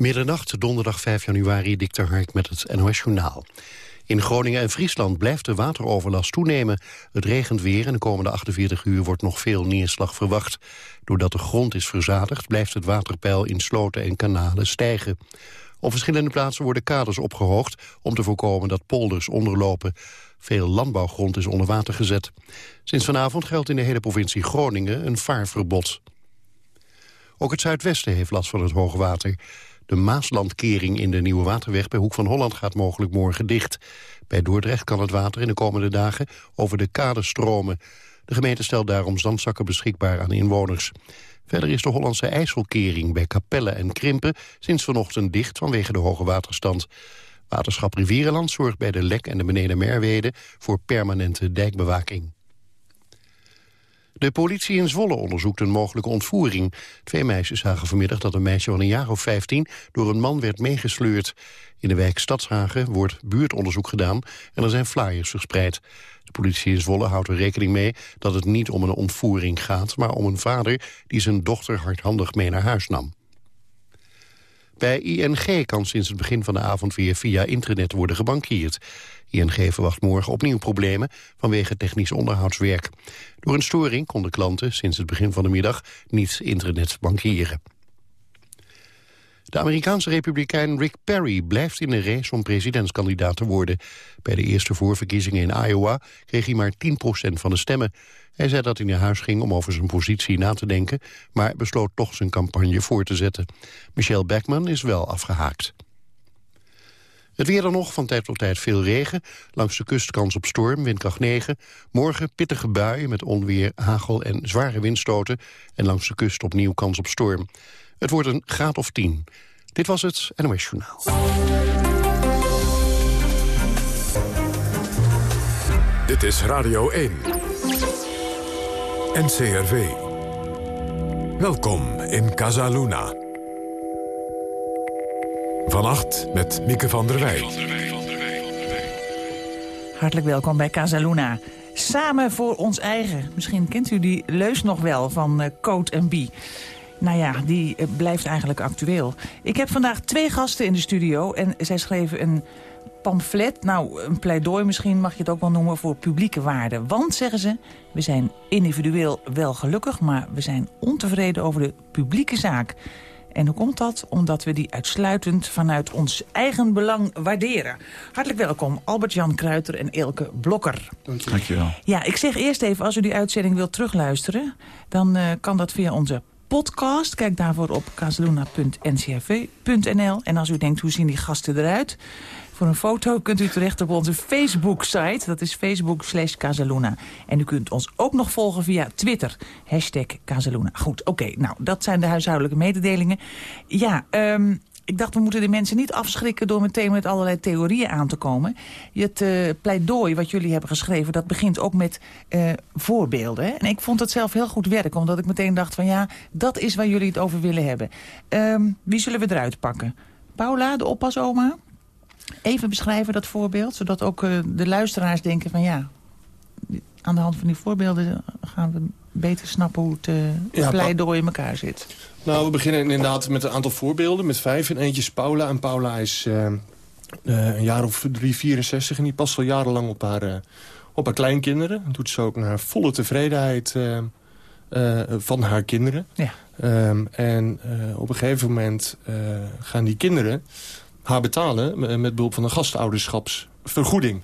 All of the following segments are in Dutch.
Middernacht, donderdag 5 januari, Dikter Hark met het NOS Journaal. In Groningen en Friesland blijft de wateroverlast toenemen. Het regent weer en de komende 48 uur wordt nog veel neerslag verwacht. Doordat de grond is verzadigd blijft het waterpeil in sloten en kanalen stijgen. Op verschillende plaatsen worden kaders opgehoogd om te voorkomen dat polders onderlopen. Veel landbouwgrond is onder water gezet. Sinds vanavond geldt in de hele provincie Groningen een vaarverbod. Ook het zuidwesten heeft last van het hoge water. De Maaslandkering in de Nieuwe Waterweg bij Hoek van Holland gaat mogelijk morgen dicht. Bij Dordrecht kan het water in de komende dagen over de kade stromen. De gemeente stelt daarom zandzakken beschikbaar aan inwoners. Verder is de Hollandse IJsselkering bij Capelle en Krimpen sinds vanochtend dicht vanwege de hoge waterstand. Waterschap Rivierenland zorgt bij de Lek en de Beneden Merwede voor permanente dijkbewaking. De politie in Zwolle onderzoekt een mogelijke ontvoering. Twee meisjes zagen vanmiddag dat een meisje van een jaar of 15 door een man werd meegesleurd. In de wijk Stadshagen wordt buurtonderzoek gedaan en er zijn flyers verspreid. De politie in Zwolle houdt er rekening mee dat het niet om een ontvoering gaat... maar om een vader die zijn dochter hardhandig mee naar huis nam. Bij ING kan sinds het begin van de avond weer via internet worden gebankierd. ING verwacht morgen opnieuw problemen vanwege technisch onderhoudswerk. Door een storing konden klanten sinds het begin van de middag niet internet bankieren. De Amerikaanse republikein Rick Perry blijft in de race om presidentskandidaat te worden. Bij de eerste voorverkiezingen in Iowa kreeg hij maar 10% van de stemmen. Hij zei dat hij naar huis ging om over zijn positie na te denken... maar besloot toch zijn campagne voor te zetten. Michelle Beckman is wel afgehaakt. Het weer dan nog, van tijd tot tijd veel regen. Langs de kust kans op storm, windkracht 9. Morgen pittige buien met onweer, hagel en zware windstoten. En langs de kust opnieuw kans op storm. Het wordt een graad of 10. Dit was het NOS Journaal. Dit is Radio 1. NCRV. Welkom in Casaluna. Vannacht met Mieke van der Wij. Hartelijk welkom bij Casaluna. Samen voor ons eigen. Misschien kent u die leus nog wel van Coat en Bie. Nou ja, die uh, blijft eigenlijk actueel. Ik heb vandaag twee gasten in de studio en zij schreven een pamflet, nou een pleidooi misschien mag je het ook wel noemen, voor publieke waarden. Want, zeggen ze, we zijn individueel wel gelukkig, maar we zijn ontevreden over de publieke zaak. En hoe komt dat? Omdat we die uitsluitend vanuit ons eigen belang waarderen. Hartelijk welkom, Albert-Jan Kruiter en Elke Blokker. Dankjewel. Ja, ik zeg eerst even, als u die uitzending wilt terugluisteren... dan uh, kan dat via onze podcast. Kijk daarvoor op casaluna.ncrv.nl. En als u denkt, hoe zien die gasten eruit? Voor een foto kunt u terecht op onze Facebook-site. Dat is facebook slash Casaluna. En u kunt ons ook nog volgen via Twitter. Hashtag Casaluna. Goed, oké. nou, dat zijn de huishoudelijke mededelingen. Ja, um, ik dacht, we moeten de mensen niet afschrikken... door meteen met allerlei theorieën aan te komen. Het uh, pleidooi wat jullie hebben geschreven... dat begint ook met uh, voorbeelden. Hè? En ik vond het zelf heel goed werken. Omdat ik meteen dacht van ja, dat is waar jullie het over willen hebben. Um, wie zullen we eruit pakken? Paula, de oppasoma? Even beschrijven dat voorbeeld, zodat ook uh, de luisteraars denken van ja... aan de hand van die voorbeelden gaan we beter snappen hoe het pleidooi in elkaar zit. Nou, we beginnen inderdaad met een aantal voorbeelden. Met vijf en eentje is Paula. En Paula is uh, een jaar of drie, 64 en die past al jarenlang op haar, op haar kleinkinderen. doet ze ook naar volle tevredenheid van haar kinderen. Ja. Um, en op een gegeven moment gaan die kinderen haar betalen met behulp van een gastouderschapsvergoeding.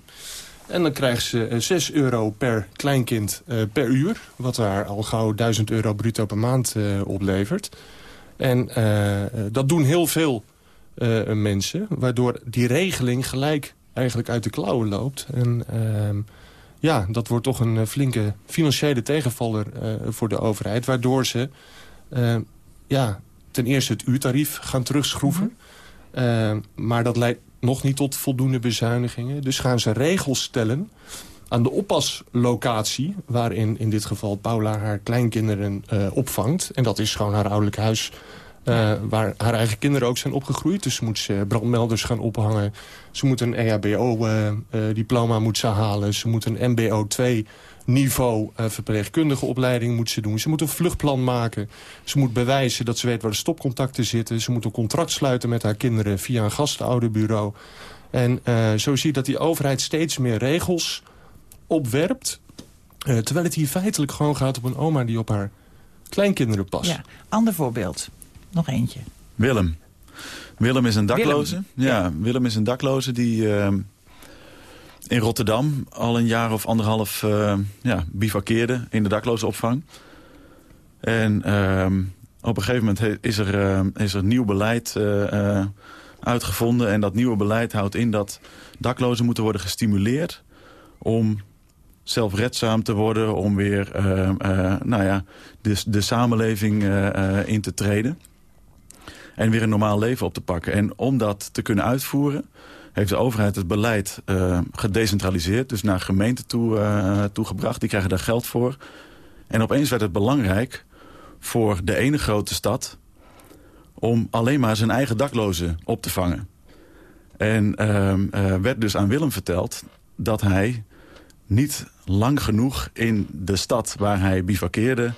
En dan krijgt ze 6 eh, euro per kleinkind uh, per uur. Wat haar al gauw 1000 euro bruto per maand uh, oplevert. En dat doen heel veel mensen. Waardoor die regeling gelijk eigenlijk uit de klauwen loopt. En ehm, ja, dat wordt toch een flinke financiële tegenvaller voor de overheid. Waardoor ze ja, ten eerste het uurtarief gaan terugschroeven. Mhm. Uh, maar dat leidt nog niet tot voldoende bezuinigingen. Dus gaan ze regels stellen aan de oppaslocatie... waarin in dit geval Paula haar kleinkinderen uh, opvangt. En dat is gewoon haar ouderlijk huis Uh, waar haar eigen kinderen ook zijn opgegroeid. Dus moet ze brandmelders gaan ophangen. Ze moet een EHBO-diploma uh, moet ze halen. Ze moet een MBO 2 niveau uh, verpleegkundige opleiding moet ze doen. Ze moet een vluchtplan maken. Ze moet bewijzen dat ze weet waar de stopcontacten zitten. Ze moet een contract sluiten met haar kinderen via een gastouderbureau. En uh, zo zie je dat die overheid steeds meer regels opwerpt. Uh, terwijl het hier feitelijk gewoon gaat om een oma die op haar kleinkinderen past. Ja, ander voorbeeld. Nog eentje. Willem. Willem is een dakloze. Willem. Ja, Willem is een dakloze die uh, in Rotterdam al een jaar of anderhalf uh, ja, bivakkeerde in de daklozenopvang. En uh, op een gegeven moment is er, is er nieuw beleid uitgevonden. En dat nieuwe beleid houdt in dat daklozen moeten worden gestimuleerd om zelfredzaam te worden, om weer uh, uh, nou ja, de, de samenleving uh, in te treden. En weer een normaal leven op te pakken. En om dat te kunnen uitvoeren, heeft de overheid het beleid gedecentraliseerd. Dus naar gemeenten toe, toegebracht. Die krijgen daar geld voor. En opeens werd het belangrijk voor de ene grote stad... om alleen maar zijn eigen daklozen op te vangen. En werd dus aan Willem verteld dat hij niet lang genoeg in de stad waar hij bivakkeerde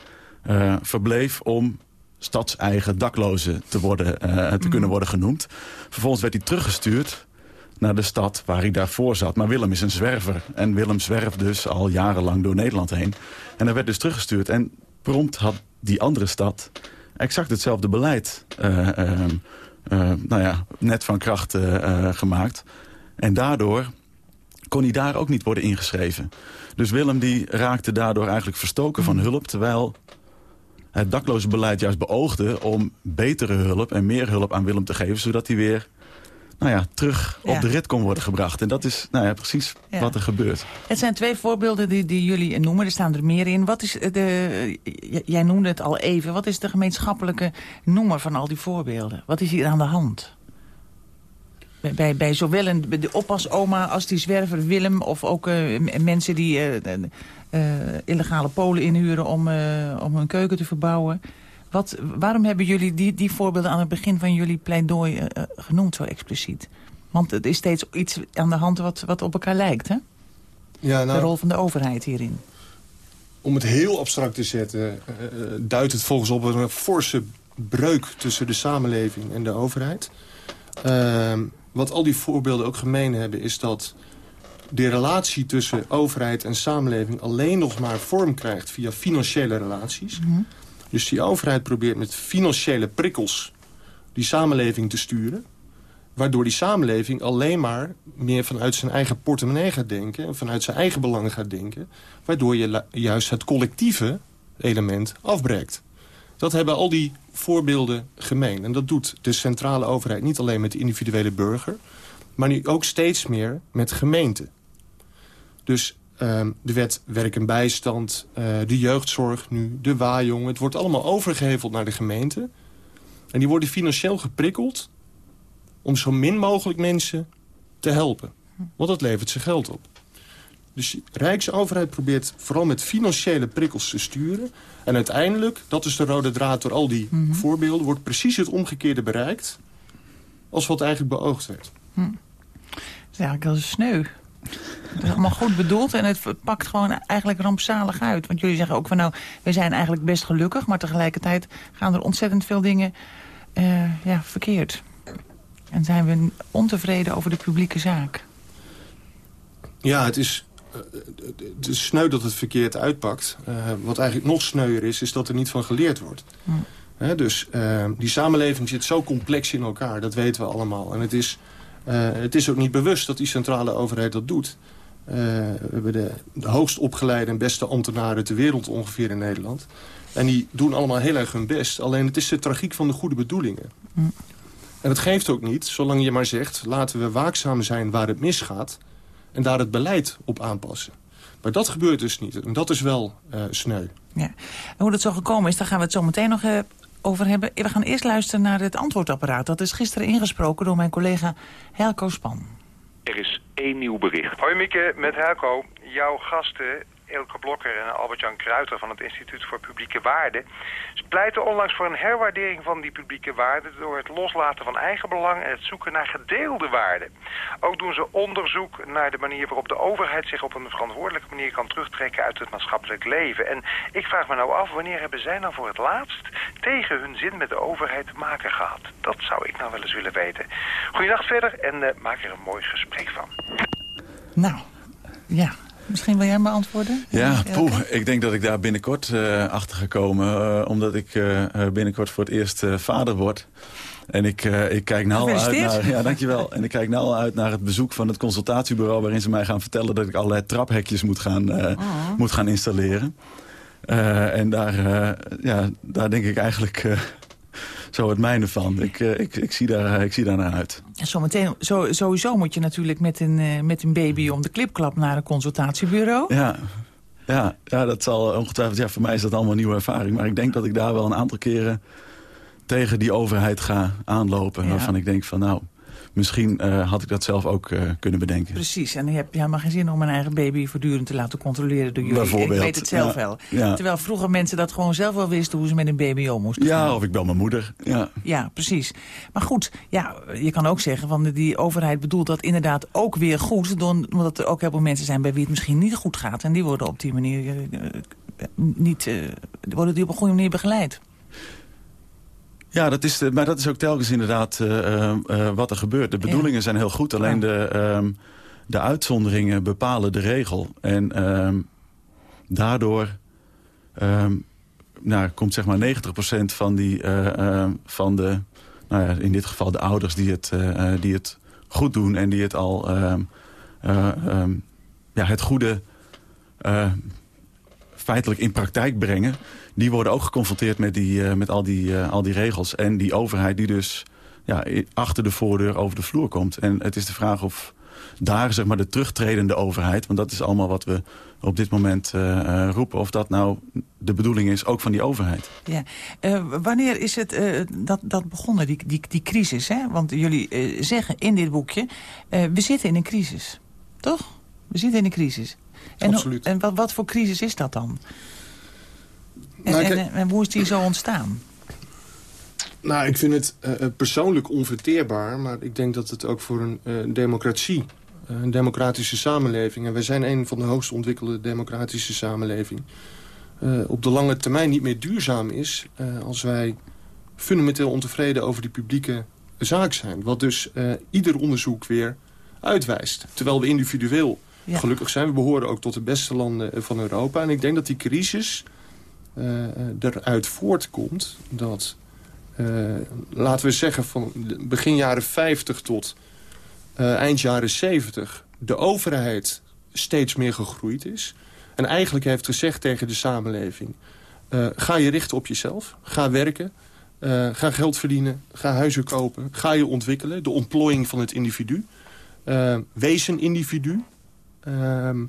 uh, verbleef om stadseigen daklozen te, worden, uh, te kunnen worden genoemd. Vervolgens werd hij teruggestuurd naar de stad waar hij daarvoor zat. Maar Willem is een zwerver. En Willem zwerft dus al jarenlang door Nederland heen. En hij werd dus teruggestuurd. En prompt had die andere stad exact hetzelfde beleid... Uh, nou ja, net van kracht gemaakt. En daardoor kon hij daar ook niet worden ingeschreven. Dus Willem die raakte daardoor eigenlijk verstoken van hulp... terwijl het dakloze beleid juist beoogde om betere hulp en meer hulp aan Willem te geven... zodat hij weer nou ja, terug ja. op de rit kon worden gebracht. En dat is nou ja, precies ja. wat er gebeurt. Het zijn twee voorbeelden die, die jullie noemen. Er staan er meer in. Wat is de, jij noemde het al even. Wat is de gemeenschappelijke noemer van al die voorbeelden? Wat is hier aan de hand? bij, bij zowel een, de oppasoma als die zwerver Willem... of ook uh, mensen die uh, uh, illegale polen inhuren om, om hun keuken te verbouwen. Wat, waarom hebben jullie die, die voorbeelden aan het begin van jullie pleidooi genoemd zo expliciet? Want het is steeds iets aan de hand wat, wat op elkaar lijkt, hè? Ja, nou, de rol van de overheid hierin. Om het heel abstract te zetten... duidt het volgens op een forse breuk tussen de samenleving en de overheid... Uh, wat al die voorbeelden ook gemeen hebben... is dat de relatie tussen overheid en samenleving... alleen nog maar vorm krijgt via financiële relaties. Mm -hmm. Dus die overheid probeert met financiële prikkels... die samenleving te sturen waardoor die samenleving alleen maar meer vanuit zijn eigen portemonnee gaat denken... en vanuit zijn eigen belangen gaat denken... waardoor je juist het collectieve element afbreekt. Dat hebben al die voorbeelden gemeen. En dat doet de centrale overheid niet alleen met de individuele burger... maar nu ook steeds meer met gemeenten. Dus de wet werk en bijstand, uh, de jeugdzorg nu, de waaijong... het wordt allemaal overgeheveld naar de gemeente. En die worden financieel geprikkeld... om zo min mogelijk mensen te helpen. Want dat levert ze geld op. Dus de Rijksoverheid probeert vooral met financiële prikkels te sturen. En uiteindelijk, dat is de rode draad door al die mm -hmm. voorbeelden... wordt precies het omgekeerde bereikt als wat eigenlijk beoogd werd. Hm. Dat is eigenlijk sneu. Het is allemaal goed bedoeld en het pakt gewoon eigenlijk rampzalig uit. Want jullie zeggen ook van nou, we zijn eigenlijk best gelukkig... maar tegelijkertijd gaan er ontzettend veel dingen uh, ja, verkeerd. En zijn we ontevreden over de publieke zaak. Ja, het is het is sneu dat het verkeerd uitpakt. Uh, wat eigenlijk nog sneuier is, is dat er niet van geleerd wordt. He, dus uh, die samenleving zit zo complex in elkaar, dat weten we allemaal. En het is, het is ook niet bewust dat die centrale overheid dat doet. we hebben de, de hoogst opgeleide en beste ambtenaren ter wereld ongeveer in Nederland. En die doen allemaal heel erg hun best. Alleen het is de tragiek van de goede bedoelingen. Mm. En dat geeft ook niet, zolang je maar zegt... laten we waakzaam zijn waar het misgaat en daar het beleid op aanpassen. Maar dat gebeurt dus niet. En dat is wel uh, sneu. Ja. En hoe dat zo gekomen is, daar gaan we het zo meteen nog uh, over hebben. We gaan eerst luisteren naar het antwoordapparaat. Dat is gisteren ingesproken door mijn collega Helco Span. Er is één nieuw bericht. Hoi Mieke, met Helco. Jouw gasten Elke Blokker en Albert-Jan Kruiter van het Instituut voor Publieke Waarden... pleiten onlangs voor een herwaardering van die publieke waarden... door het loslaten van eigen belang en het zoeken naar gedeelde waarden. Ook doen ze onderzoek naar de manier waarop de overheid zich op een verantwoordelijke manier kan terugtrekken uit het maatschappelijk leven. En ik vraag me nou af, wanneer hebben zij nou voor het laatst tegen hun zin met de overheid te maken gehad? Dat zou ik nou wel eens willen weten. Goeiedag verder en uh, maak er een mooi gesprek van. Nou, ja, Misschien wil jij me antwoorden? Ja, poeh, ik denk dat ik daar binnenkort uh, achter ga komen. Uh, omdat ik uh, binnenkort voor het eerst vader word. En ik, ik kijk nou al uit naar... Ja, dankjewel. en ik kijk nou al uit naar het bezoek van het consultatiebureau... waarin ze mij gaan vertellen dat ik allerlei traphekjes moet gaan, oh. moet gaan installeren. en daar, ja, daar denk ik eigenlijk zo het mijne van. Ik, uh, ik, ik, zie daar, ik zie daar naar uit. Zometeen, zo, sowieso moet je natuurlijk met een, uh, met een baby om de klipklap naar een consultatiebureau. Ja, ja, ja, dat zal ongetwijfeld... Ja, voor mij is dat allemaal een nieuwe ervaring. Maar ik denk dat ik daar wel een aantal keren tegen die overheid ga aanlopen. Ja. Waarvan ik denk van nou, misschien uh, had ik dat zelf ook uh, kunnen bedenken. Precies, en je hebt helemaal geen zin om een eigen baby voortdurend te laten controleren door jullie. Bijvoorbeeld. Ik weet het zelf ja. wel. Ja. Terwijl vroeger mensen dat gewoon zelf wel wisten hoe ze met een baby om moesten Ja, gaan. of ik bel mijn moeder. Ja, ja precies. Maar goed, ja, je kan ook zeggen van die overheid bedoelt dat inderdaad ook weer goed. Omdat er ook heel veel mensen zijn bij wie het misschien niet goed gaat. En die worden op die manier uh, niet, worden die op een goede manier begeleid. Ja, dat is de, maar dat is ook telkens inderdaad uh, uh, wat er gebeurt. De bedoelingen ja. zijn heel goed, alleen de, um, de uitzonderingen bepalen de regel. En um, daardoor um, nou, komt zeg maar 90% van, die, uh, van de, nou ja, in dit geval de ouders die het, die het goed doen... en die het al ja, het goede feitelijk in praktijk brengen die worden ook geconfronteerd met, die, uh, met al, die, uh, al die regels. En die overheid die dus ja, achter de voordeur over de vloer komt. En het is de vraag of daar zeg maar, de terugtredende overheid... want dat is allemaal wat we op dit moment uh, roepen... of dat nou de bedoeling is, ook van die overheid. Ja. wanneer is het dat, dat begonnen, die, die, die crisis? Hè? Want jullie zeggen in dit boekje... we zitten in een crisis, toch? We zitten in een crisis. En, Absoluut. En wat, wat voor crisis is dat dan? En, Nou, en, hoe is die zo ontstaan? Nou, ik vind het eh, persoonlijk onverteerbaar. Maar ik denk dat het ook voor een eh, democratie, eh, een democratische samenleving... en wij zijn een van de hoogst ontwikkelde democratische samenlevingen... eh, op de lange termijn niet meer duurzaam is... eh, als wij fundamenteel ontevreden over die publieke zaak zijn. Wat dus eh, ieder onderzoek weer uitwijst. Terwijl we individueel Gelukkig zijn. We behoren ook tot de beste landen eh, van Europa. En ik denk dat die crisis eh, eruit voortkomt dat laten we zeggen van begin jaren 50 tot eind jaren 70... de overheid steeds meer gegroeid is. En eigenlijk heeft gezegd tegen de samenleving... ga je richten op jezelf, ga werken... ga geld verdienen, ga huizen kopen, ga je ontwikkelen. De ontplooiing van het individu. Wees een individu. Ehm,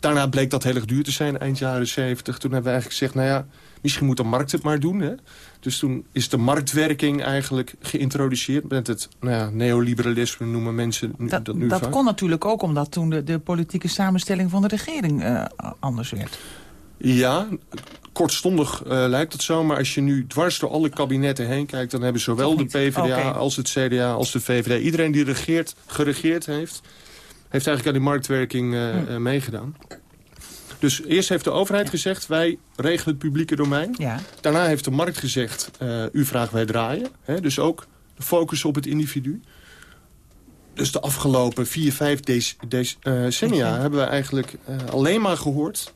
daarna bleek dat heel erg duur te zijn, eind jaren 70. Toen hebben we eigenlijk gezegd, nou ja, misschien moet de markt het maar doen. Hè? Dus toen is de marktwerking eigenlijk geïntroduceerd... met het nou ja, neoliberalisme noemen mensen nu, dat, Dat, nu dat vaak. kon natuurlijk ook omdat toen de, de politieke samenstelling van de regering eh, anders werd. Ja, kortstondig eh, lijkt het zo. Maar als je nu dwars door alle kabinetten heen kijkt... dan hebben zowel de? PvdA als het CDA als de VVD... iedereen die regeert, geregeerd heeft... heeft eigenlijk aan die marktwerking eh, Hm. eh, meegedaan. Dus eerst heeft de overheid gezegd... wij regelen het publieke domein. Ja. Daarna heeft de markt gezegd, eh, u vraagt wij draaien. Hè, dus ook de focus op het individu. Dus de afgelopen vier, vijf dec- dec- decennia hebben we eigenlijk alleen maar gehoord...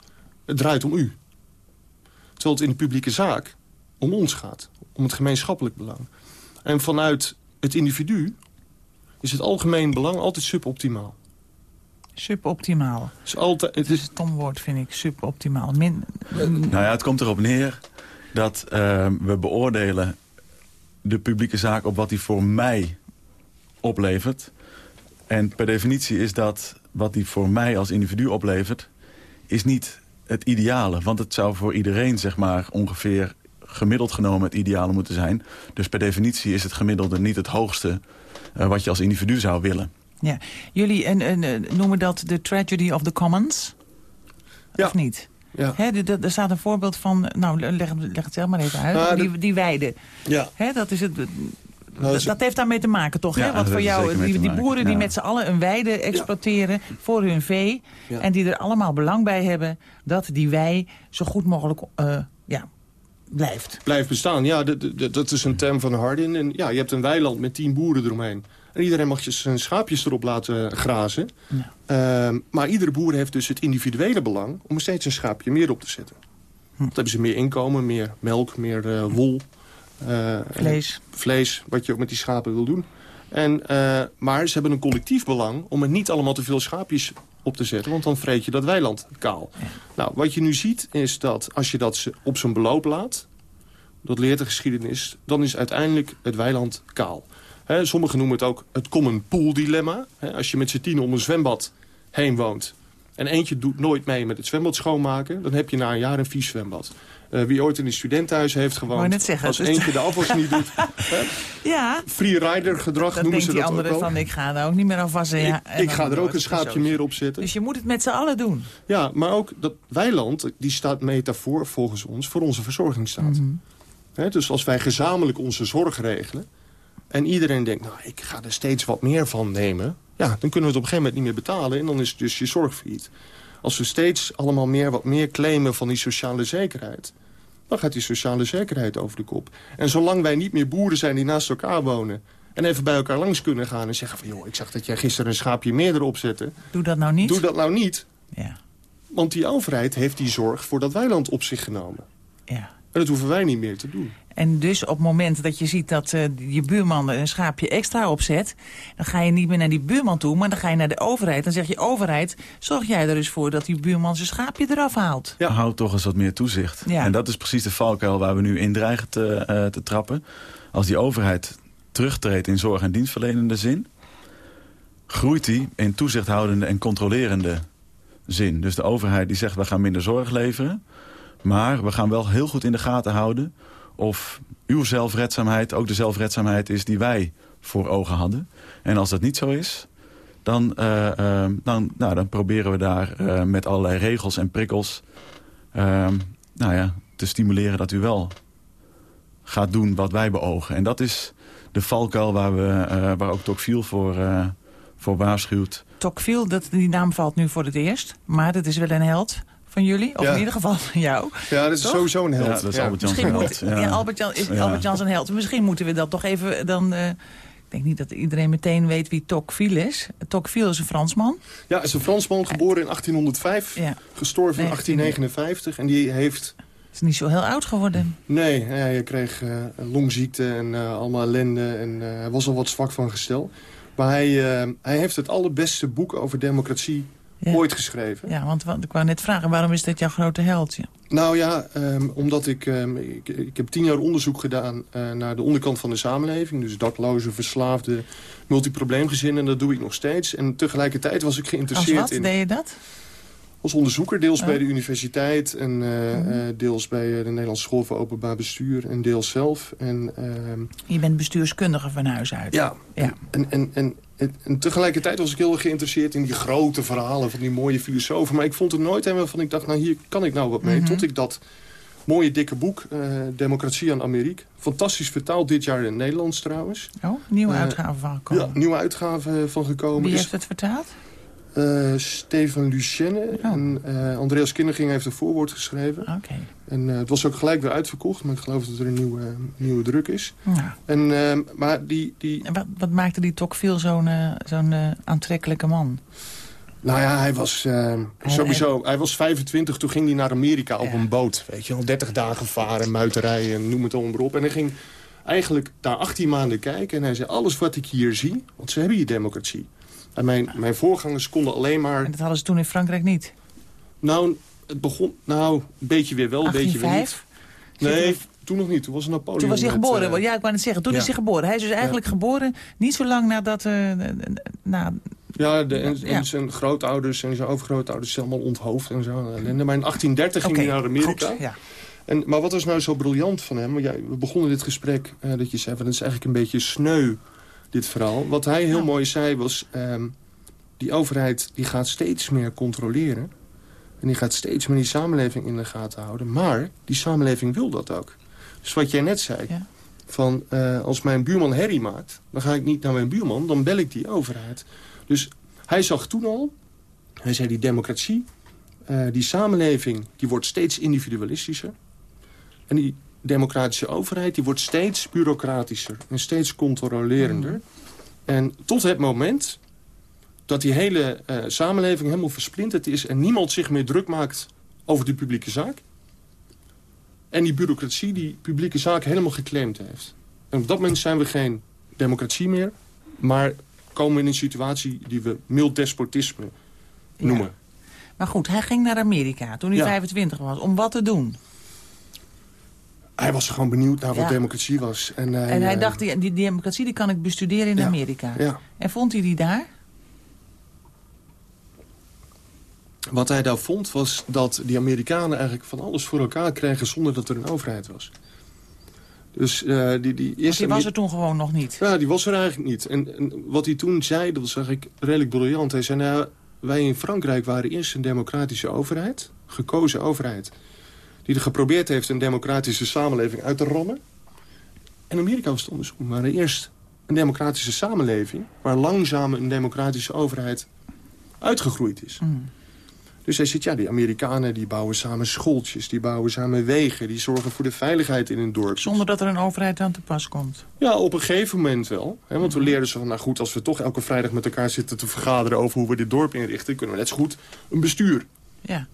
het draait om u. Terwijl het in de publieke zaak om ons gaat. Om het gemeenschappelijk belang. En vanuit het individu is het algemeen belang altijd suboptimaal. Suboptimaal. Het is altijd, het is is, een stom woord, vind ik. Suboptimaal. Min, Nou ja, het komt erop neer dat uh, we beoordelen de publieke zaak op wat die voor mij oplevert. En per definitie is dat wat die voor mij als individu oplevert... is niet het ideale. Want het zou voor iedereen zeg maar ongeveer gemiddeld genomen het ideale moeten zijn. Dus per definitie is het gemiddelde niet het hoogste... Uh, wat je als individu zou willen. Ja. Jullie en, en, eh, noemen dat de tragedy of the commons? Ja. of niet? Ja. Hè, er- staat een voorbeeld van, nou leg, leg het zelf maar even uit, Nou, die, die weide. Ja. Hè, dat, is het, dat dat, heeft daarmee te maken toch? Ja, hè? Want dat voor jou, die, die boeren die met z'n allen een weide exploiteren voor hun vee... En die er allemaal belang bij hebben dat die wei zo goed mogelijk eh, ja, blijft. Blijft bestaan. Ja, dat is een term van Hardin. En ja, je hebt een weiland met tien boeren eromheen. En iedereen mag je zijn schaapjes erop laten grazen. Ja. Ehm, maar iedere boer heeft dus het individuele belang... om er steeds een schaapje meer op te zetten. Hm. Dan hebben ze meer inkomen, meer melk, meer eh, wol. eh, Vlees. vlees, wat je ook met die schapen wil doen. En, eh, maar ze hebben een collectief belang om er niet allemaal te veel schaapjes op te zetten. Want dan vreet je dat weiland kaal. Nou, wat je nu ziet is dat als je dat op zijn beloop laat... dat leert de geschiedenis, dan is uiteindelijk het weiland kaal. Sommigen noemen het ook het common pool dilemma. Als je met z'n tien om een zwembad heen woont... en eentje doet nooit mee met het zwembad schoonmaken... dan heb je na een jaar een vies zwembad. Eh, wie ooit in een studentenhuis heeft gewoond... zeggen, als eentje de afwas niet doet... Ja, free rider gedrag dat noemen denkt ze die dat ook andere wel. van ik ga daar ook niet meer afwassen. Ja, ik ga er ook een schaapje zo. meer op zetten. Dus je moet het met z'n allen doen. Ja, maar ook dat weiland, die staat metafoor volgens ons voor onze verzorgingsstaat. Mhm. Dus als wij gezamenlijk onze zorg regelen... en iedereen denkt, nou, ik ga er steeds wat meer van nemen... ja, dan kunnen we het op een gegeven moment niet meer betalen... en dan is dus je zorg failliet. Als we steeds allemaal meer, wat meer claimen van die sociale zekerheid... dan gaat die sociale zekerheid over de kop. En zolang wij niet meer boeren zijn die naast elkaar wonen... en even bij elkaar langs kunnen gaan en zeggen van... joh, ik zag dat jij gisteren een schaapje meer erop zette... Doe dat nou niet. doe dat nou niet... Ja, Want die overheid heeft die zorg voor dat weiland op zich genomen. ja. En dat hoeven wij niet meer te doen. En dus op het moment dat je ziet dat eh, je buurman er een schaapje extra opzet... dan ga je niet meer naar die buurman toe, maar dan ga je naar de overheid. Dan zeg je, overheid, zorg jij er eens voor dat die buurman zijn schaapje eraf haalt. Ja. Houd toch eens wat meer toezicht. Ja. En dat is precies de valkuil waar we nu in dreigen te, eh, te trappen. Als die overheid terugtreedt in zorg- en dienstverlenende zin... groeit die in toezichthoudende en controlerende zin. Dus de overheid die zegt, we gaan minder zorg leveren... maar we gaan wel heel goed in de gaten houden... of uw zelfredzaamheid ook de zelfredzaamheid is die wij voor ogen hadden. En als dat niet zo is... Dan, eh, eh, dan, nou, dan proberen we daar eh, met allerlei regels en prikkels... ehm, nou ja, te stimuleren dat u wel gaat doen wat wij beogen. En dat is de valkuil waar, we, waar ook Tocqueville voor, voor waarschuwt. Tocqueville, dat, die naam valt nu voor het eerst. Maar dat is wel een held van jullie, of Ja. in ieder geval van jou. Ja, dat is Toch? sowieso een held. Ja, dat is Albert Jan Misschien moet, ja. Albert Jan is. Albert Jan zijn held. Misschien moeten we dat toch even dan... eh, ik denk niet dat iedereen meteen weet wie Tocqueville is. Tocqueville is een Fransman. Ja, hij is een Fransman, geboren in 1805. Ja, Gestorven in 19e. 1859. En die heeft... is niet zo heel oud geworden. Nee, hij kreeg eh, een longziekte en eh, allemaal ellende. En eh, hij was al wat zwak van gestel. Maar hij, eh, hij heeft het allerbeste boek over democratie Ja. ooit geschreven. Ja, want wat, ik wou net vragen, waarom is dit jouw grote held? Ja. Nou ja, ehm, omdat ik, ehm, ik... Ik heb tien jaar onderzoek gedaan eh, naar de onderkant van de samenleving. Dus daklozen, verslaafden, multiprobleemgezinnen. En dat doe ik nog steeds. En tegelijkertijd was ik Als geïnteresseerd wat in... deed je dat? Als onderzoeker, deels Oh. bij de universiteit... en eh, Mhm. eh, deels bij de Nederlandse School voor Openbaar Bestuur... en deels zelf. En, ehm, Je bent bestuurskundige van huis uit. ja, Ja. En, en, en, en, tegelijkertijd was ik heel erg geïnteresseerd in die grote verhalen... van die mooie filosofen. Maar ik vond er nooit een waarvan ik dacht... nou, hier kan ik nou wat mee. Mhm. Tot ik dat mooie dikke boek, eh, Democratie aan Amerika... fantastisch vertaald, dit jaar in het Nederlands trouwens. Oh, nieuwe Eh, uitgave van Ja, gekomen. nieuwe uitgave van gekomen. Wie heeft het vertaald? Eh, Steven Lucienne. Oh. En eh, Andreas Kinderging heeft een voorwoord geschreven. Oké. En eh, het was ook gelijk weer uitverkocht, maar ik geloof dat er een nieuwe, nieuwe druk is. Nou, En, eh, maar die, die, en wat, wat maakte die Tocqueville zo'n zo'n aantrekkelijke man? nou ja, hij was sowieso, hij was 25, toen ging hij naar Amerika op Ja. een boot. Weet je wel, 30 dagen varen, muiterij en noem het allemaal op. En hij ging eigenlijk daar 18 maanden kijken en hij zei, alles wat ik hier zie, want ze hebben hier democratie. En mijn, mijn voorgangers konden alleen maar, En dat hadden ze toen in Frankrijk niet. nou, het begon, nou, een beetje weer wel, een beetje weer niet. 1805? Nee, toen nog niet. Toen was Napoleon. Toen was hij geboren. eh, ja, ik wou net zeggen, toen ja. is hij geboren. Hij is dus eigenlijk geboren niet zo lang nadat... eh, na, Ja, de, en, zijn grootouders en zijn overgrootouders zijn allemaal onthoofd en zo. Maar in 1830 ging hij naar Amerika. goed, ja. En, maar wat was nou zo briljant van hem? We begonnen dit gesprek eh, dat je zei... Van, het is eigenlijk een beetje sneu, dit verhaal. Wat hij heel Ja. mooi zei was... ehm, die overheid die gaat steeds meer controleren. En die gaat steeds meer die samenleving in de gaten houden. Maar die samenleving wil dat ook. Dus wat jij net zei... Ja. Van, eh, als mijn buurman herrie maakt... dan ga ik niet naar mijn buurman, dan bel ik die overheid. Dus hij zag toen al... hij zei die democratie... eh, die samenleving die wordt steeds individualistischer. En die democratische overheid die wordt steeds bureaucratischer... en steeds controlerender. En tot het moment dat die hele eh, samenleving helemaal versplinterd is... en niemand zich meer druk maakt over de publieke zaak... en die bureaucratie die publieke zaak helemaal geclaimd heeft. En op dat moment zijn we geen democratie meer... maar komen we in een situatie die we mild despotisme noemen. Maar goed, hij ging naar Amerika toen hij Ja. 25 was. Om wat te doen? Hij was gewoon benieuwd naar wat Ja. democratie was. En, hij, en hij eh, dacht, die, die democratie die kan ik bestuderen in Ja. Amerika. Ja. En vond hij die daar? Wat hij daar vond was dat die Amerikanen eigenlijk van alles voor elkaar kregen... zonder dat er een overheid was. Dus eh, die, die Want eerste... die was er toen gewoon nog niet. Ja, die was er eigenlijk niet. En, en wat hij toen zei, dat was eigenlijk redelijk briljant. Hij zei, nou, wij in Frankrijk waren eerst een democratische overheid. Gekozen overheid. Die er geprobeerd heeft een democratische samenleving uit te rammen. En Amerika was het. We waren eerst een democratische samenleving... waar langzaam een democratische overheid uitgegroeid is. Mm. Dus hij zegt, ja, die Amerikanen die bouwen samen schooltjes... die bouwen samen wegen, die zorgen voor de veiligheid in een dorp. Zonder dat er een overheid aan te pas komt. Ja, op een gegeven moment wel. Hè, want we leerden zo van, nou goed, als we toch elke vrijdag met elkaar zitten te vergaderen over hoe we dit dorp inrichten, kunnen we net zo goed een bestuur. Ja.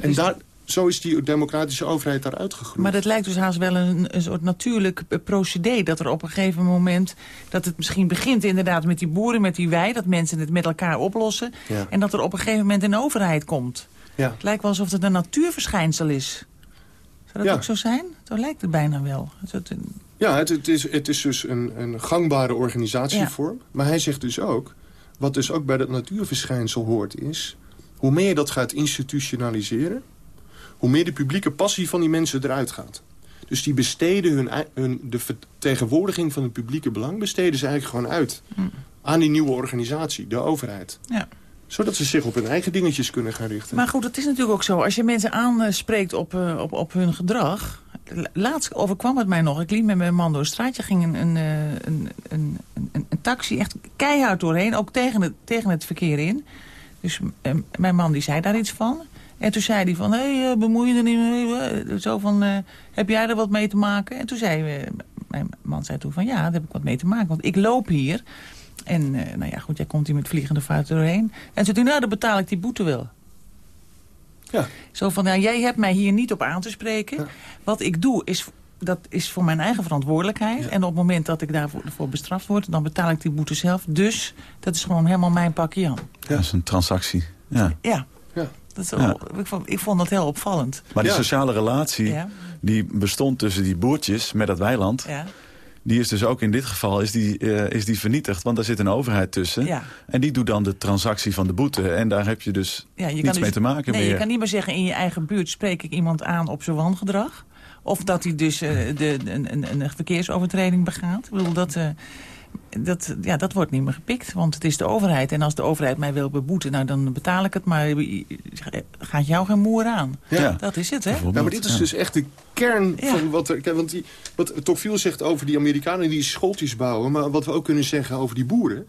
En daar, zo is die democratische overheid daar uitgegroeid. Maar dat lijkt dus haast wel een, een soort natuurlijk procedé. Dat er op een gegeven moment, dat het misschien begint inderdaad met die boeren, met die wij. Dat mensen het met elkaar oplossen. Ja. En dat er op een gegeven moment een overheid komt. Ja. Het lijkt wel alsof het een natuurverschijnsel is. Zou dat Ja. ook zo zijn? Zo lijkt het bijna wel. Is het een- Ja, het, het, is, het is dus een, een gangbare organisatievorm. Maar hij zegt dus ook, wat dus ook bij dat natuurverschijnsel hoort is... hoe meer je dat gaat institutionaliseren... hoe meer de publieke passie van die mensen eruit gaat. Dus die besteden hun, hun, de vertegenwoordiging van het publieke belang... besteden ze eigenlijk gewoon uit aan die nieuwe organisatie, de overheid. Ja. Zodat ze zich op hun eigen dingetjes kunnen gaan richten. Maar goed, het is natuurlijk ook zo. Als je mensen aanspreekt op, eh, op, op hun gedrag... La- Laatst overkwam het mij nog. Ik liep met mijn man door een straatje. ging een, een, eh, een, een, een, een taxi echt keihard doorheen. Ook tegen het, tegen het verkeer in. Dus eh, mijn man die zei daar iets van. En toen zei hij van, hé, hey, eh, bemoei je er niet mee? Zo van, eh, heb jij er wat mee te maken? En toen zei eh, mijn man zei toen van, ja, daar heb ik wat mee te maken. Want ik loop hier. En eh, nou ja, goed, jij komt hier met vliegende vaart doorheen. En toen zei hij, nou, dan betaal ik die boete wel. Ja. Zo van, nou, jij hebt mij hier niet op aan te spreken. Ja. Wat ik doe, is, dat is voor mijn eigen verantwoordelijkheid. Ja. En op het moment dat ik daarvoor voor bestraft word... dan betaal ik die boete zelf. Dus dat is gewoon helemaal mijn pakje aan. Dat is een transactie. Ja. Ja, Ja. Dat is Ja. wel- ik, vond, ik vond dat heel opvallend. Maar die Ja. sociale relatie Ja, die bestond tussen die boertjes met dat weiland... ja, die is dus ook in dit geval is die, eh, is die vernietigd. Want daar zit een overheid tussen. ja. En die doet dan de transactie van de boete. En daar heb je dus ja je niets dus- mee te maken nee, meer. je kan niet meer zeggen in je eigen buurt spreek ik iemand aan op zijn wangedrag. Of dat hij dus eh, de, de- een, een, een verkeersovertreding begaat. Ik bedoel, dat, eh, dat, ja, dat wordt niet meer gepikt. Want het is de overheid. En als de overheid mij wil beboeten, nou dan betaal ik het. Maar gaat jou geen moer aan. Ja. Dat is het, hè? Nou, maar dit is Ja. dus echt de kern Ja. van wat er... Kijk, want die, wat Tocqueville zegt over die Amerikanen die schooltjes bouwen... maar wat we ook kunnen zeggen over die boeren...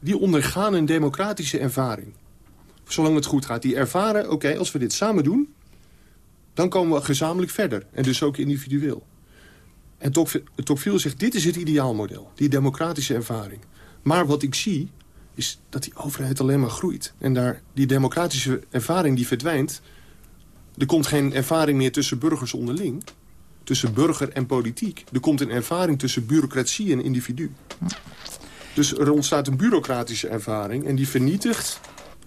die ondergaan een democratische ervaring. Zolang het goed gaat. Die ervaren, oké, als we dit samen doen... dan komen we gezamenlijk verder. En dus ook individueel. En Tocqueville zegt, dit is het ideaalmodel. Die democratische ervaring. Maar wat ik zie, is dat die overheid alleen maar groeit. En daar die democratische ervaring die verdwijnt... Er komt geen ervaring meer tussen burgers onderling. Tussen burger en politiek. Er komt een ervaring tussen bureaucratie en individu. Dus er ontstaat een bureaucratische ervaring... en die vernietigt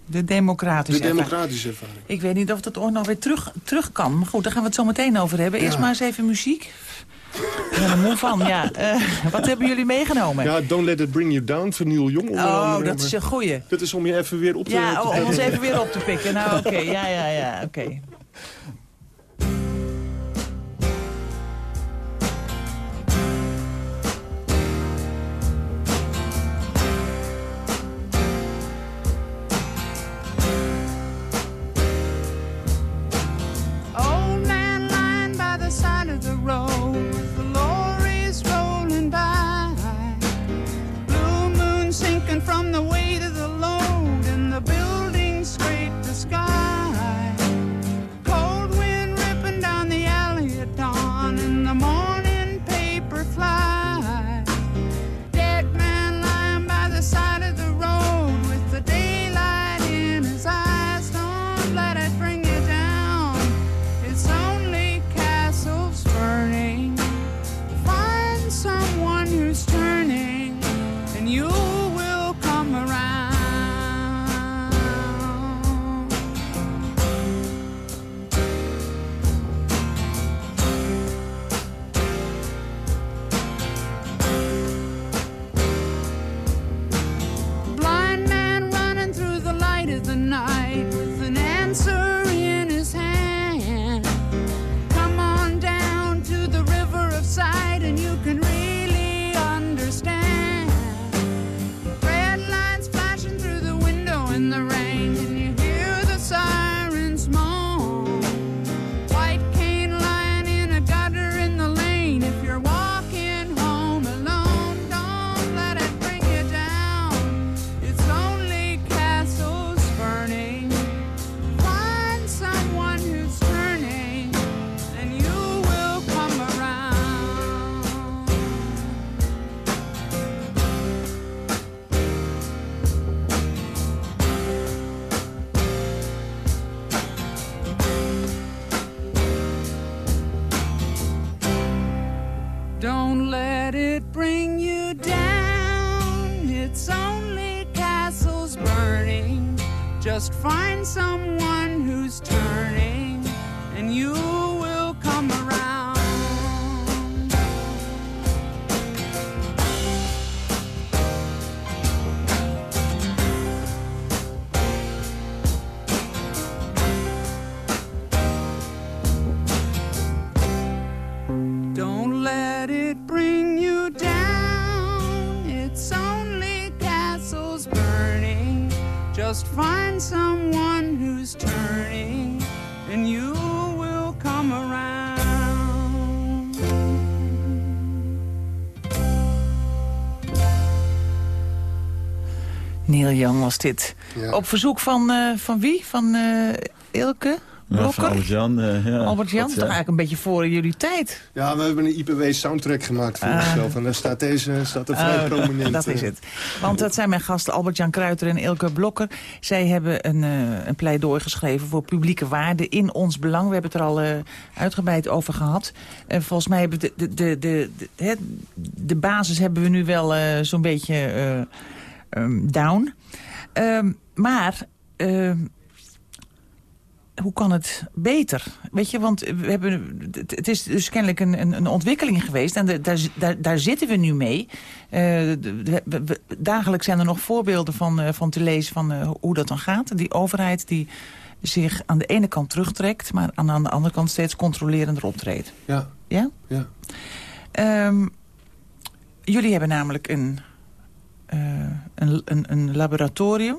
De de democratische ervaring. Ik weet niet of dat ooit nog weer terug, terug kan. Maar goed, daar gaan we het zo meteen over hebben. Eerst Ja. maar eens even muziek. Ik ben er moe van, ja. Eh, wat hebben jullie meegenomen? Ja, Don't Let It Bring You Down van Neil oh, dat is een goeie. dat is om je even weer op te... Ja, om ons even weer op te pikken. Nou, oké. Ja, ja, ja, oké. Bring you down. It's only castles burning. Just find someone who's turning, and you Neil Young was dit. Ja. Op verzoek van, eh, van wie? Van eh, Ilke? Ja, Blokker? Albert-Jan. eh, ja. Albert Jan, Dat, is toch eigenlijk een beetje voor jullie tijd. Ja, we hebben een IPW soundtrack gemaakt voor onszelf. En daar staat deze staat er vrij Oh, prominent. Dat is eh, het. Want dat zijn mijn gasten Albert-Jan Kruiter en Ilke Blokker. Zij hebben een, eh, een pleidooi geschreven voor publieke waarden in ons belang. We hebben het er al eh, uitgebreid over gehad. En volgens mij hebben we de, de, de, de, de, hè, de basis hebben we nu wel eh, zo'n beetje eh, ehm, down. Ehm, maar... ehm, hoe kan het beter? Weet je, want we hebben, het- is dus kennelijk een, een, een ontwikkeling geweest. En de- daar, daar, daar zitten we nu mee. De- we- we- we- dagelijks zijn er nog voorbeelden van, eh, van te lezen van eh, hoe dat dan gaat. Die overheid die zich aan de ene kant terugtrekt... maar aan, aan de andere kant steeds controlerender optreedt. Ja, Ja? ja. Jullie hebben namelijk een, een, een, een laboratorium.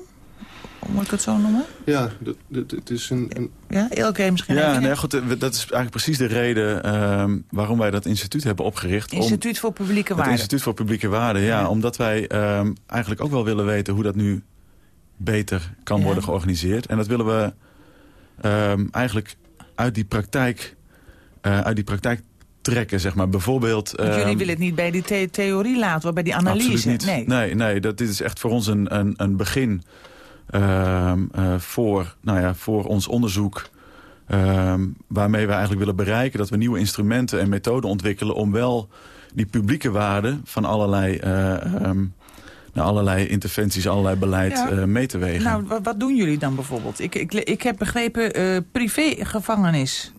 Moet ik het zo noemen? ja het is een, een Ja, Elke misschien Ja, nee, goed, eh, dat is eigenlijk precies de reden ehm, waarom wij dat instituut hebben opgericht. Om- Instituut voor Publieke Het Waarden. Instituut voor Publieke Waarden, ja. Ja. Omdat wij ehm, eigenlijk ook wel willen weten hoe dat nu beter kan Ja. worden georganiseerd. En dat willen we ehm, eigenlijk uit die praktijk, eh, uit die praktijk trekken, zeg maar. Bijvoorbeeld... Want jullie ehm, willen het niet bij die the- theorie laten, bij die analyse. Absoluut niet. Nee. nee, nee, dat, dit is echt voor ons een, een, een begin ehm, eh, voor, nou ja, voor ons onderzoek. ehm, waarmee we eigenlijk willen bereiken dat we nieuwe instrumenten en methoden ontwikkelen... om wel die publieke waarden van allerlei, nou, allerlei interventies, allerlei beleid Ja. eh, mee te wegen. Nou, wat, doen jullie dan bijvoorbeeld? Ik, ik, ik heb begrepen eh privégevangenis.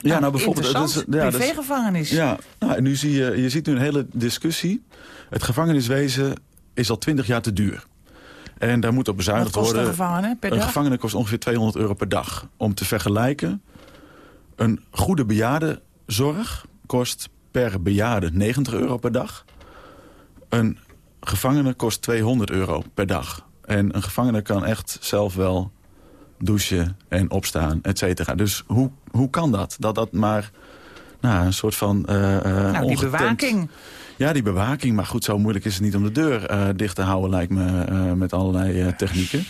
Ja, nou bijvoorbeeld... Dat is- ja, privégevangenis. Ja, nou, en nu zie je, je ziet nu een hele discussie. Het gevangeniswezen is al twintig jaar te duur. En daar moet op bezuinigd kost worden. een gevangene per Een gevangene kost ongeveer 200 euro per dag. Om te vergelijken, een goede bejaardenzorg kost per bejaarde 90 euro per dag. Een gevangene kost 200 euro per dag. En een gevangene kan echt zelf wel douchen en opstaan, et cetera. Dus hoe, hoe kan dat? Dat dat maar nou, een soort van... eh, eh, nou, die ongetemd- bewaking. Ja, die bewaking. Maar goed, zo moeilijk is het niet om de deur eh, dicht te houden, lijkt me, met allerlei technieken.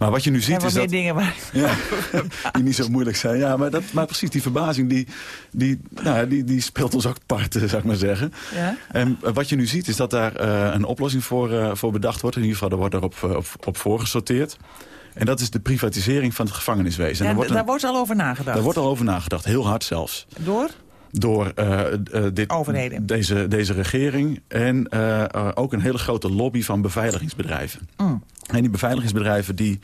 Maar wat je nu Er zijn ziet wel is meer dat... dingen waar... Ja, die niet zo moeilijk zijn. Ja, maar, dat, maar precies, die verbazing, die, die, nou, die, die speelt ons ook parten, zou ik maar zeggen. Ja? En eh, wat je nu ziet is dat daar eh, een oplossing voor, eh, voor bedacht wordt. In ieder geval, er wordt erop op, op voorgesorteerd. En dat is de privatisering van het gevangeniswezen. Ja, wordt daar wordt al over nagedacht. daar wordt al over nagedacht, heel hard zelfs. Door? Door eh, eh, dit, Overheden. Deze, deze regering en eh, eh, ook een hele grote lobby van beveiligingsbedrijven. Mm. En die beveiligingsbedrijven die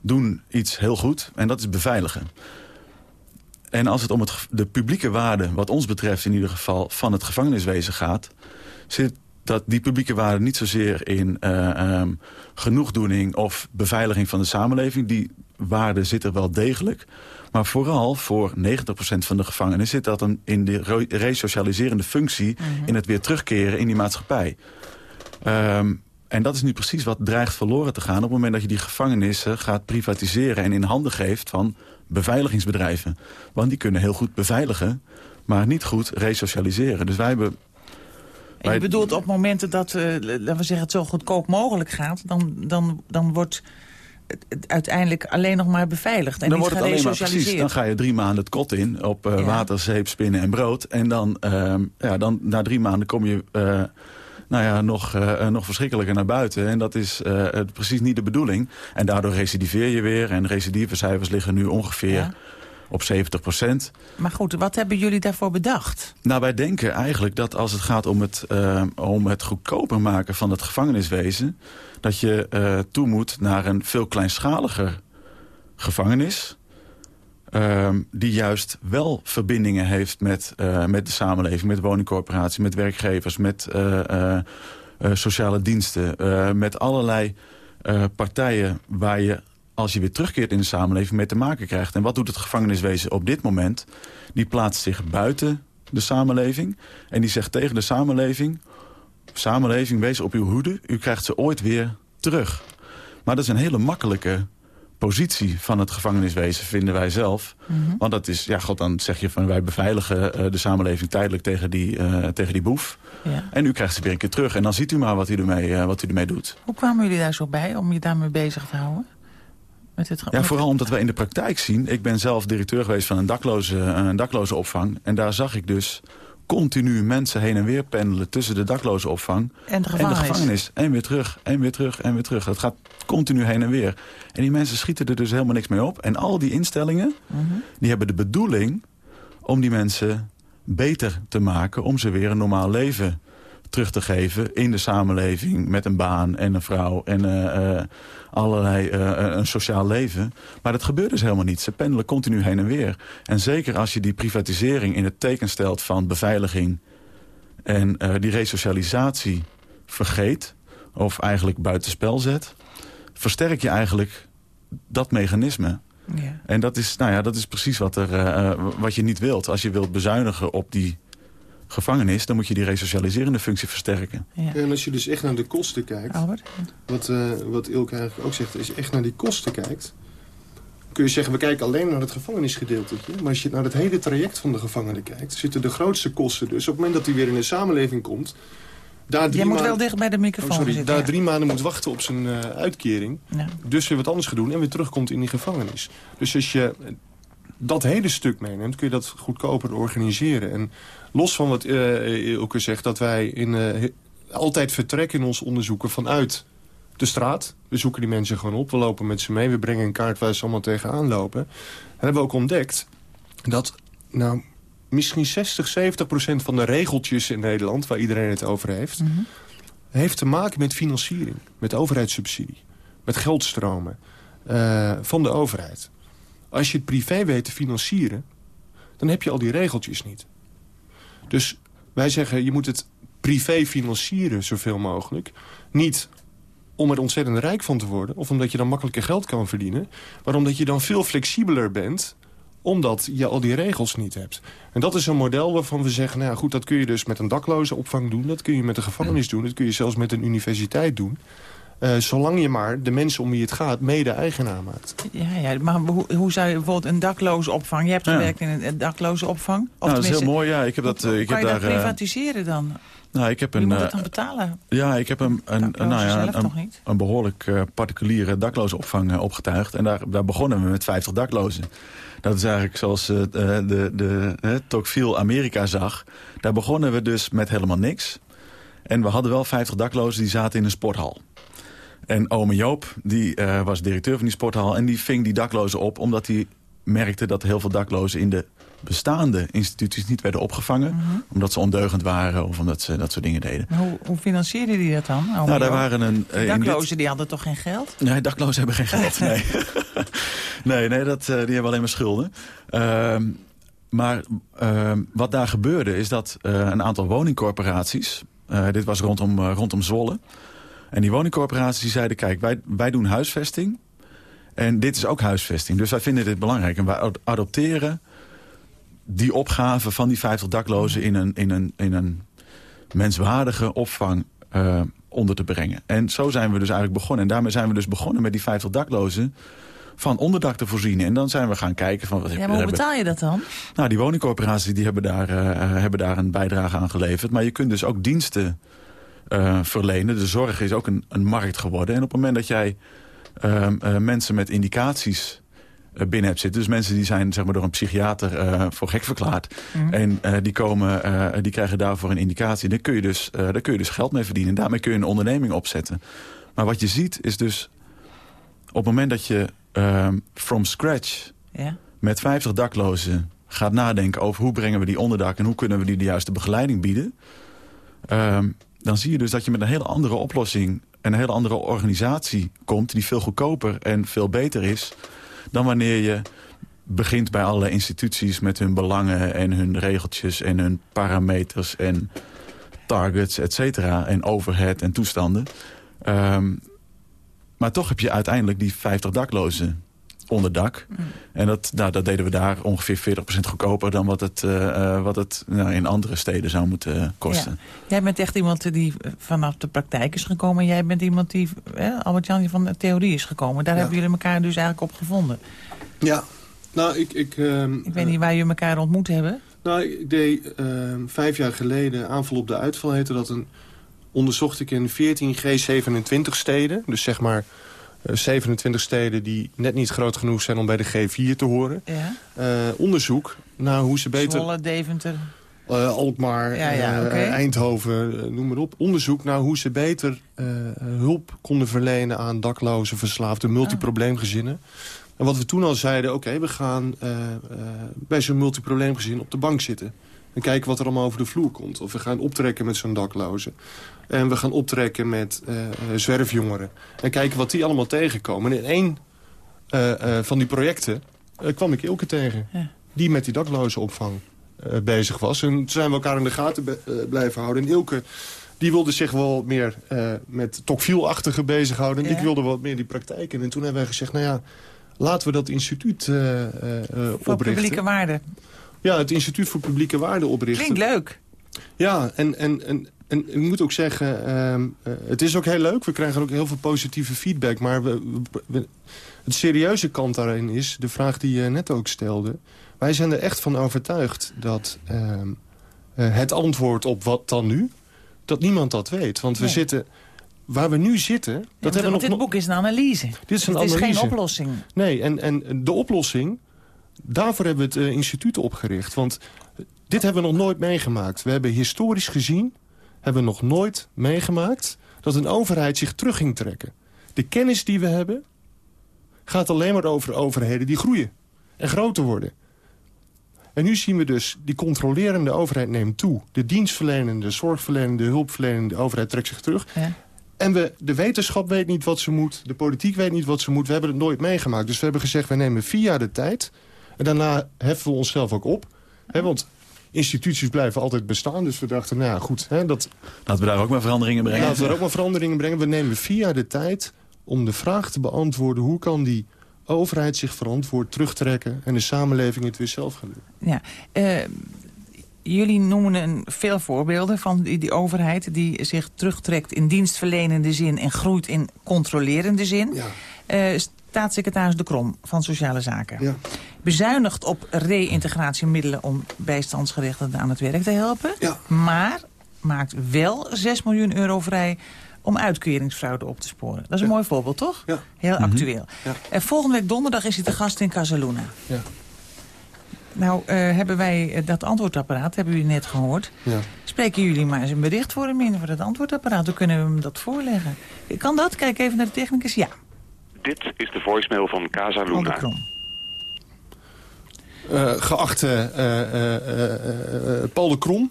doen iets heel goed en dat is beveiligen. En als het om het, de publieke waarde, wat ons betreft in ieder geval, van het gevangeniswezen gaat... zit dat die publieke waarde niet zozeer in eh, ehm, genoegdoening of beveiliging van de samenleving. Die waarde zit er wel degelijk. Maar vooral voor 90% van de gevangenen zit dat hem in de re- resocialiserende functie... in het weer terugkeren in die maatschappij. Ehm, en dat is nu precies wat dreigt verloren te gaan... op het moment dat je die gevangenissen gaat privatiseren... en in handen geeft van beveiligingsbedrijven. Want die kunnen heel goed beveiligen, maar niet goed resocialiseren. Dus wij hebben... En je bedoelt op momenten dat, eh, laten we zeggen, het zo goedkoop mogelijk gaat... dan, dan, dan wordt uiteindelijk alleen nog maar beveiligd en dan wordt het alleen maar precies. Dan ga je drie maanden het kot in op eh, Ja. water, zeep, spinnen en brood. En dan, ehm, ja, dan na drie maanden kom je eh, nou ja, nog, eh, nog verschrikkelijker naar buiten. En dat is eh, precies niet de bedoeling. En daardoor recidiveer je weer. En recidivecijfers liggen nu ongeveer Ja. op 70 procent. Maar goed, wat hebben jullie daarvoor bedacht? Nou, wij denken eigenlijk dat als het gaat om het, om het goedkoper maken van het gevangeniswezen... dat je eh, toe moet naar een veel kleinschaliger gevangenis... ehm, die juist wel verbindingen heeft met, eh, met de samenleving... met woningcorporaties, met werkgevers, met eh, eh, sociale diensten... met allerlei partijen waar je, als je weer terugkeert in de samenleving... mee te maken krijgt. En wat doet het gevangeniswezen op dit moment? Die plaatst zich buiten de samenleving. En die zegt tegen de samenleving... samenleving, wees op uw hoede. U krijgt ze ooit weer terug. Maar dat is een hele makkelijke positie van het gevangeniswezen, vinden wij zelf. Want dat is, ja, god, dan zeg je van wij beveiligen eh, de samenleving tijdelijk tegen die, eh, tegen die boef. Ja. En u krijgt ze weer een keer terug. En dan ziet u maar wat u ermee, eh, wat u ermee doet. Hoe kwamen jullie daar zo bij om je daarmee bezig te houden? Met het, Ja, met- vooral omdat we in de praktijk zien... Ik ben zelf directeur geweest van een dakloze, een dakloze opvang. En daar zag ik dus continu mensen heen en weer pendelen... tussen de dakloze opvang En de en de gevangenis. gevangenis. En weer terug, en weer terug, en weer terug. Dat gaat continu heen en weer. En die mensen schieten er dus helemaal niks mee op. En al die instellingen, Mhm. die hebben de bedoeling... om die mensen beter te maken... om ze weer een normaal leven terug te geven in de samenleving... met een baan en een vrouw en eh, eh, allerlei eh, een sociaal leven. Maar dat gebeurt dus helemaal niet. Ze pendelen continu heen en weer. En zeker als je die privatisering in het teken stelt van beveiliging... en die resocialisatie vergeet of eigenlijk buitenspel zet... versterk je eigenlijk dat mechanisme. Ja. En dat is, nou ja, dat is precies wat, er, wat je niet wilt. Als je wilt bezuinigen op die gevangenis... dan moet je die resocialiserende functie versterken. Ja. En als je dus echt naar de kosten kijkt... Albert? Wat, eh, wat Ilke eigenlijk ook zegt, als je echt naar die kosten kijkt... kun je zeggen, we kijken alleen naar het gevangenisgedeeltetje. Maar als je naar het hele traject van de gevangene kijkt... zitten de grootste kosten dus op het moment dat hij weer in de samenleving komt... Daar drie Jij moet wel maanden- dicht bij de Oh, microfoon sorry, zitten. daar ja. drie maanden moet wachten op zijn eh, uitkering. Ja. Dus weer wat anders gaat doen en weer terugkomt in die gevangenis. Dus als je dat hele stuk meeneemt, kun je dat goedkoper organiseren. En los van wat eh Ilke zegt, dat wij in, eh, altijd vertrekken in onze onderzoeken vanuit de straat. We zoeken die mensen gewoon op, we lopen met ze mee, we brengen een kaart waar ze allemaal tegenaan lopen. En hebben we ook ontdekt dat nou, misschien 60, 70 procent van de regeltjes in Nederland... waar iedereen het over heeft, Mhm. heeft te maken met financiering. Met overheidssubsidie. Met geldstromen eh, van de overheid. Als je het privé weet te financieren... dan heb je al die regeltjes niet. Dus wij zeggen, je moet het privé financieren zoveel mogelijk. Niet om er ontzettend rijk van te worden... of omdat je dan makkelijker geld kan verdienen... maar omdat je dan veel flexibeler bent omdat je al die regels niet hebt. En dat is een model waarvan we zeggen... nou ja, goed, dat kun je dus met een dakloze opvang doen... dat kun je met een gevangenis doen... dat kun je zelfs met een universiteit doen. Eh, zolang je maar de mensen om wie het gaat mede-eigenaar maakt. Ja, ja, maar hoe, hoe zou je bijvoorbeeld een dakloze opvang... Je hebt Ja. gewerkt in een, een dakloze opvang. Of nou, dat is heel mooi. Ja, ik heb dat. eh, hoe ik kan heb je daar. dat eh, privatiseren dan? nou, ik heb Wie een. moet eh, het dan betalen? ja, ik heb een, een, Daklozen nou ja, zelf een, een behoorlijk eh, particuliere daklozenopvang eh, opgetuigd. En daar, daar begonnen we met 50 daklozen. Dat is eigenlijk zoals eh, de, de, de eh, Tocqueville Amerika zag. Daar begonnen we dus met helemaal niks. En we hadden wel 50 daklozen die zaten in een sporthal. En ome Joop, die eh, was directeur van die sporthal... en die ving die daklozen op omdat hij merkte dat heel veel daklozen... in de bestaande instituties niet werden opgevangen. Mhm. Omdat ze ondeugend waren of omdat ze dat soort dingen deden. Hoe, hoe financierde die dat dan? nou, daar waren een... eh, dit- daklozen die hadden toch geen geld? Nee, daklozen hebben geen geld. Nee, nee, nee dat, eh, die hebben alleen maar schulden. Ehm, maar ehm, wat daar gebeurde is dat een aantal woningcorporaties... dit was rondom, rondom Zwolle... en die woningcorporaties die zeiden... kijk, wij, wij doen huisvesting... en dit is ook huisvesting. Dus wij vinden dit belangrijk. En wij ad- adopteren die opgave van die 50 daklozen... in een, in een, in een menswaardige opvang eh, onder te brengen. En zo zijn we dus eigenlijk begonnen. En daarmee zijn we dus begonnen met die 50 daklozen van onderdak te voorzien. En dan zijn we gaan kijken van... Wat Ja, maar hoe hebben- betaal je dat dan? nou, die woningcorporaties die hebben, daar, eh, hebben daar een bijdrage aan geleverd. Maar je kunt dus ook diensten eh, verlenen. De zorg is ook een, een markt geworden. En op het moment dat jij ehm, eh, mensen met indicaties eh, binnen hebt zitten... dus mensen die zijn zeg maar, door een psychiater voor gek verklaard... Mhm. en die, komen, die krijgen daarvoor een indicatie... Dan kun, je dus, daar kun je dus geld mee verdienen. En daarmee kun je een onderneming opzetten. Maar wat je ziet is dus... op het moment dat je ehm, from scratch met 50 daklozen gaat nadenken over hoe brengen we die onderdak... en hoe kunnen we die de juiste begeleiding bieden... ehm, dan zie je dus dat je met een hele andere oplossing... en een hele andere organisatie komt... die veel goedkoper en veel beter is... dan wanneer je begint bij allerlei instituties... met hun belangen en hun regeltjes en hun parameters... en targets, et cetera, en overhead en toestanden. Ehm, maar toch heb je uiteindelijk die 50 daklozen onder dak. En dat, nou, dat deden we daar ongeveer 40% goedkoper... dan wat het, eh, eh, wat het nou, in andere steden zou moeten eh, kosten. Jij bent echt iemand die vanaf de praktijk is gekomen. Jij bent iemand die, eh, Albert-Jan, van de theorie is gekomen. Daar Ja. hebben jullie elkaar dus eigenlijk op gevonden. Ja. Nou, ik, ik, ehm, Ik weet niet waar jullie elkaar ontmoet hebben. nou, ik deed ehm, vijf jaar geleden aanval op de uitval, heette dat een... onderzocht ik in 14 G27 steden. Dus zeg maar 27 steden die net niet groot genoeg zijn om bij de G4 te horen. Ja. Eh, onderzoek naar hoe ze beter... Zwolle, Deventer. Eh, Alkmaar, Ja, ja, eh, oké. Eindhoven, eh, noem maar op. Onderzoek naar hoe ze beter eh, hulp konden verlenen aan daklozen, verslaafden, multiprobleemgezinnen. En wat we toen al zeiden, oké, we gaan eh, eh, bij zo'n multiprobleemgezin op de bank zitten. En kijken wat er allemaal over de vloer komt. Of we gaan optrekken met zo'n dakloze. En we gaan optrekken met eh, zwerfjongeren. En kijken wat die allemaal tegenkomen. En in één eh, van die projecten kwam ik Ilke tegen. Ja. Die met die daklozenopvang bezig was. En toen zijn we elkaar in de gaten blijven houden. En Ilke die wilde zich wel meer eh, met Tocqueville-achtige bezighouden. En Ja. ik wilde wat meer die praktijk in. En toen hebben wij gezegd, nou ja, laten we dat instituut eh, eh, Voor oprichten. publieke waarde. Ja, het instituut voor publieke waarde oprichten. Klinkt leuk. Ja, en, en, en, en ik moet ook zeggen, ehm, eh, het is ook heel leuk. We krijgen ook heel veel positieve feedback. Maar we, het serieuze kant daarin is, de vraag die je net ook stelde. Wij zijn er echt van overtuigd dat ehm, eh, het antwoord op wat dan nu, dat niemand dat weet. Want we Nee. zitten, waar we nu zitten, dat Ja, hebben nog dit boek is een analyse. Dit is een is analyse. geen oplossing. Nee, en, en de oplossing, daarvoor hebben we het eh, instituut opgericht. Want dit hebben we nog nooit meegemaakt. We hebben historisch gezien, hebben we nog nooit meegemaakt... dat een overheid zich terug ging trekken. De kennis die we hebben, gaat alleen maar over overheden die groeien. En groter worden. En nu zien we dus, die controlerende overheid neemt toe. De dienstverlenende, zorgverlenende, hulpverlenende overheid trekt zich terug. Ja. En we, de wetenschap weet niet wat ze moet. De politiek weet niet wat ze moet. We hebben het nooit meegemaakt. Dus we hebben gezegd, we nemen vier jaar de tijd. En daarna heffen we onszelf ook op. Hè, want instituties blijven altijd bestaan. Dus we dachten, nou ja, goed. Hè, dat, Laten we daar ook maar veranderingen brengen. laten we er ook maar veranderingen brengen. We nemen vier jaar de tijd om de vraag te beantwoorden... hoe kan die overheid zich verantwoord terugtrekken... en de samenleving het weer zelf gaan doen. Ja. eh, jullie noemen een, veel voorbeelden van die, die overheid... die zich terugtrekt in dienstverlenende zin... en groeit in controlerende zin. Ja. Eh, staatssecretaris De Krom van Sociale Zaken. Ja. Bezuinigt op reïntegratiemiddelen om bijstandsgerechtigden aan het werk te helpen. Ja. Maar maakt wel 6 miljoen euro vrij om uitkeringsfraude op te sporen. Dat is een mooi voorbeeld, toch? Ja. Heel actueel. Ja. En volgende week donderdag is hij te gast in Casaluna. Ja. Nou, eh, hebben wij eh, dat antwoordapparaat, hebben jullie net gehoord. Ja. Spreken jullie maar eens een bericht voor hem in voor het antwoordapparaat. Dan kunnen we hem dat voorleggen. Kan dat? Kijk even naar de technicus. Ja, Dit is de voicemail van Casa Paul de Luna. Eh, geachte eh, eh, Paul de Krom,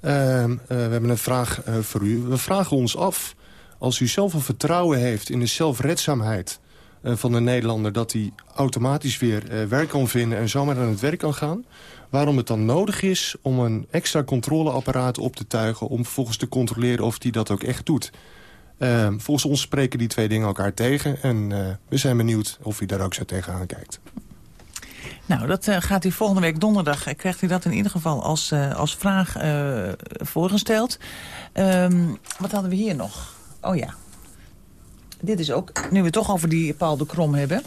eh, eh, we hebben een vraag voor u. We vragen ons af, als u zoveel vertrouwen heeft in de zelfredzaamheid van de Nederlander... dat hij automatisch weer werk kan vinden en zomaar aan het werk kan gaan... waarom het dan nodig is om een extra controleapparaat op te tuigen... om vervolgens te controleren of hij dat ook echt doet. Eh, volgens ons spreken die twee dingen elkaar tegen... en we zijn benieuwd of u daar ook zo tegenaan kijkt. Nou, dat eh, gaat hij volgende week donderdag. eh, Krijgt hij dat in ieder geval als, eh, als vraag voorgesteld. Ehm, wat hadden we hier nog? Oh ja. Dit is ook, nu we het toch over die Paul de Krom hebben...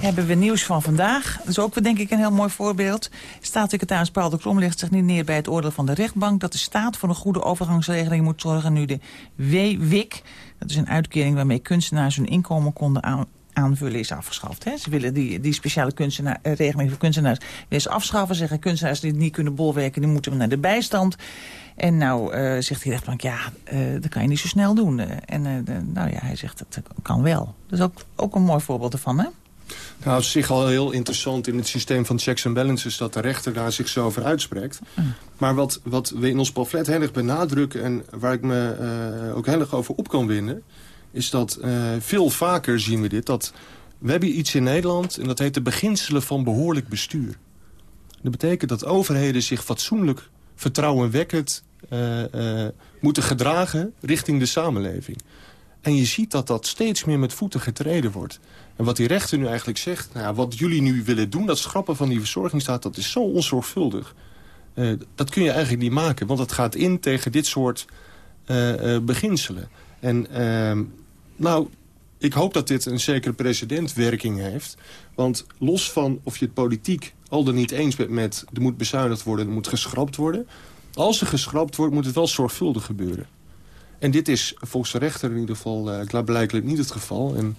hebben we nieuws van vandaag. Dat is ook denk ik een heel mooi voorbeeld. Staatssecretaris Paul de Krom legt zich niet neer bij het oordeel van de rechtbank... dat de staat voor een goede overgangsregeling moet zorgen nu de WWIC... dat is een uitkering waarmee kunstenaars hun inkomen konden aanvullen is afgeschaft. Hè? Ze willen die, die speciale kunstenaar, eh, regeling voor kunstenaars ze afschaffen. Zeggen kunstenaars die het niet kunnen bolwerken, die moeten naar de bijstand. En nou eh, zegt die rechtbank, ja, eh, dat kan je niet zo snel doen. En nou ja, hij zegt, dat kan wel. Dat is ook, ook een mooi voorbeeld ervan, hè? Nou, het is zich al heel interessant in het systeem van checks en balances... dat de rechter daar zich zo over uitspreekt. Maar wat, wat we in ons pamflet heel erg benadrukken... en waar ik me ook heel erg over op kan winnen... is dat eh, veel vaker zien we dit. Dat we hebben iets in Nederland en dat heet de beginselen van behoorlijk bestuur. Dat betekent dat overheden zich fatsoenlijk, vertrouwenwekkend... eh, eh, moeten gedragen richting de samenleving. En je ziet dat dat steeds meer met voeten getreden wordt. En wat die rechter nu eigenlijk zegt... Nou wat jullie nu willen doen, dat schrappen van die verzorgingsstaat... dat is zo onzorgvuldig. Dat kun je eigenlijk niet maken. Want het gaat in tegen dit soort beginselen. En ehm, nou, ik hoop dat dit een zekere precedentwerking heeft. Want los van of je het politiek al dan niet eens bent met... er moet bezuinigd worden, er moet geschrapt worden... als er geschrapt wordt, moet het wel zorgvuldig gebeuren. En dit is volgens de rechter in ieder geval uh, blijkbaar niet het geval. En,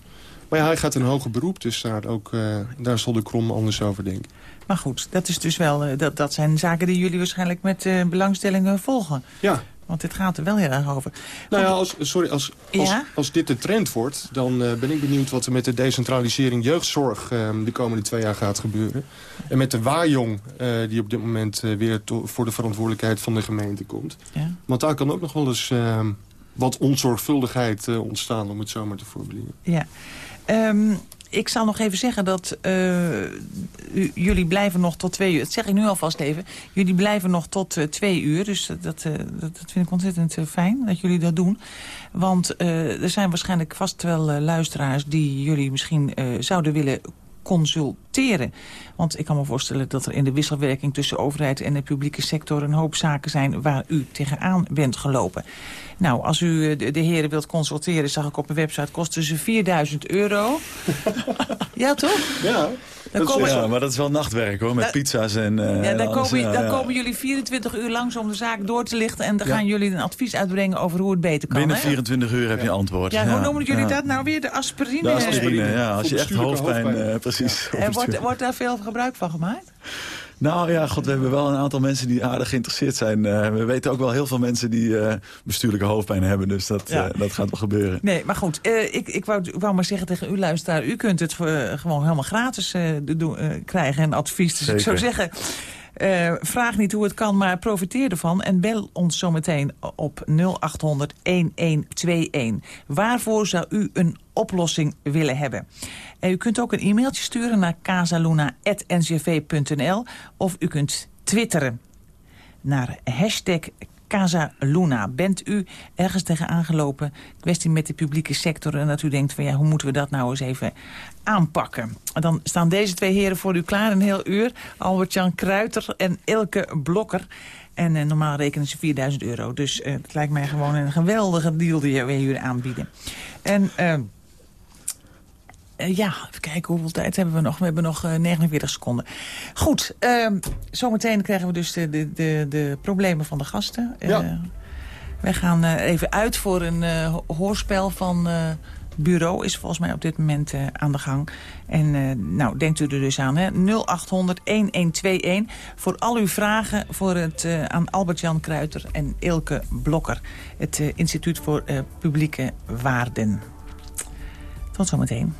maar ja, hij gaat een hoger beroep, dus daar, ook, uh, daar zal de Krom anders over denken. Maar goed, dat, is dus wel, uh, dat, dat zijn zaken die jullie waarschijnlijk met belangstelling volgen. Ja. Want dit gaat er wel heel erg over. Nou ja, als, sorry, als, als, ja? als dit de trend wordt... dan uh, ben ik benieuwd wat er met de decentralisering jeugdzorg... Uh, de komende twee jaar gaat gebeuren. En met de waarjong uh, die op dit moment weer voor de verantwoordelijkheid van de gemeente komt. Ja. Want daar kan ook nog wel eens ehm, wat onzorgvuldigheid ontstaan, om het zo maar te formuleren. Ja. Um, ik zal nog even zeggen dat u, jullie blijven nog tot twee uur. Dat zeg ik nu alvast even. Jullie blijven nog tot uh, twee uur. Dus dat, dat, dat, vind ik ontzettend fijn dat jullie dat doen. Want er zijn waarschijnlijk vast wel luisteraars die jullie misschien zouden willen consulteren. Want ik kan me voorstellen dat er in de wisselwerking tussen overheid en de publieke sector een hoop zaken zijn waar u tegenaan bent gelopen. Nou, als u de, de heren wilt consulteren, zag ik op een website, kosten ze 4000 euro. ja, toch? Ja. Dan komen is, ja, maar dat is wel nachtwerk hoor, met da, pizza's en uh, Ja, dan, komen, dan ja. komen jullie 24 uur langs om de zaak door te lichten... en dan gaan jullie een advies uitbrengen over hoe het beter kan. Binnen hè? 24 uur heb je antwoord. Ja, hoe noemen jullie dat nou weer? De aspirine? De aspirine, ja. Als je echt hoofdpijn... hoofdpijn. Uh, precies. En wordt, wordt daar veel gebruik van gemaakt? Nou ja, god, we hebben wel een aantal mensen die aardig geïnteresseerd zijn. Uh, we weten ook wel heel veel mensen die uh, bestuurlijke hoofdpijn hebben. Dus dat, ja. uh, dat gaat wel gebeuren. Nee, maar goed. ik, ik wou, wou, maar zeggen tegen u luisteraar. U kunt het gewoon helemaal gratis doen, krijgen en advies. Dus Zeker. ik zou zeggen... Uh, vraag niet hoe het kan, maar profiteer ervan. En bel ons zometeen op 0800 1121. Waarvoor zou u een oplossing willen hebben? En u kunt ook een e-mailtje sturen naar casaluna.ncv.nl of u kunt twitteren naar hashtag Casa Luna. Bent u ergens tegen aangelopen, kwestie met de publieke sector... en dat u denkt van ja, hoe moeten we dat nou eens even aanpakken? Dan staan deze twee heren voor u klaar een heel uur. Albert-Jan Kruiter en Elke Blokker. En eh, normaal rekenen ze 4000 euro. Dus eh, het lijkt mij gewoon een geweldige deal die wij jullie aanbieden. En... eh, eh, ja, even kijken hoeveel tijd hebben we nog. We hebben nog eh, 49 seconden. Goed, ehm, zometeen krijgen we dus de, de, de, de problemen van de gasten. Eh, Ja. wij gaan eh, even uit voor een eh, ho- hoorspel van eh, Bureau. Is volgens mij op dit moment eh, aan de gang. En eh, nou, denkt u er dus aan, hè? 0800-1121. Voor al uw vragen voor het, eh, aan Albert-Jan Kruiter en Ilke Blokker. Het eh, Instituut voor eh, Publieke Waarden. Tot zometeen.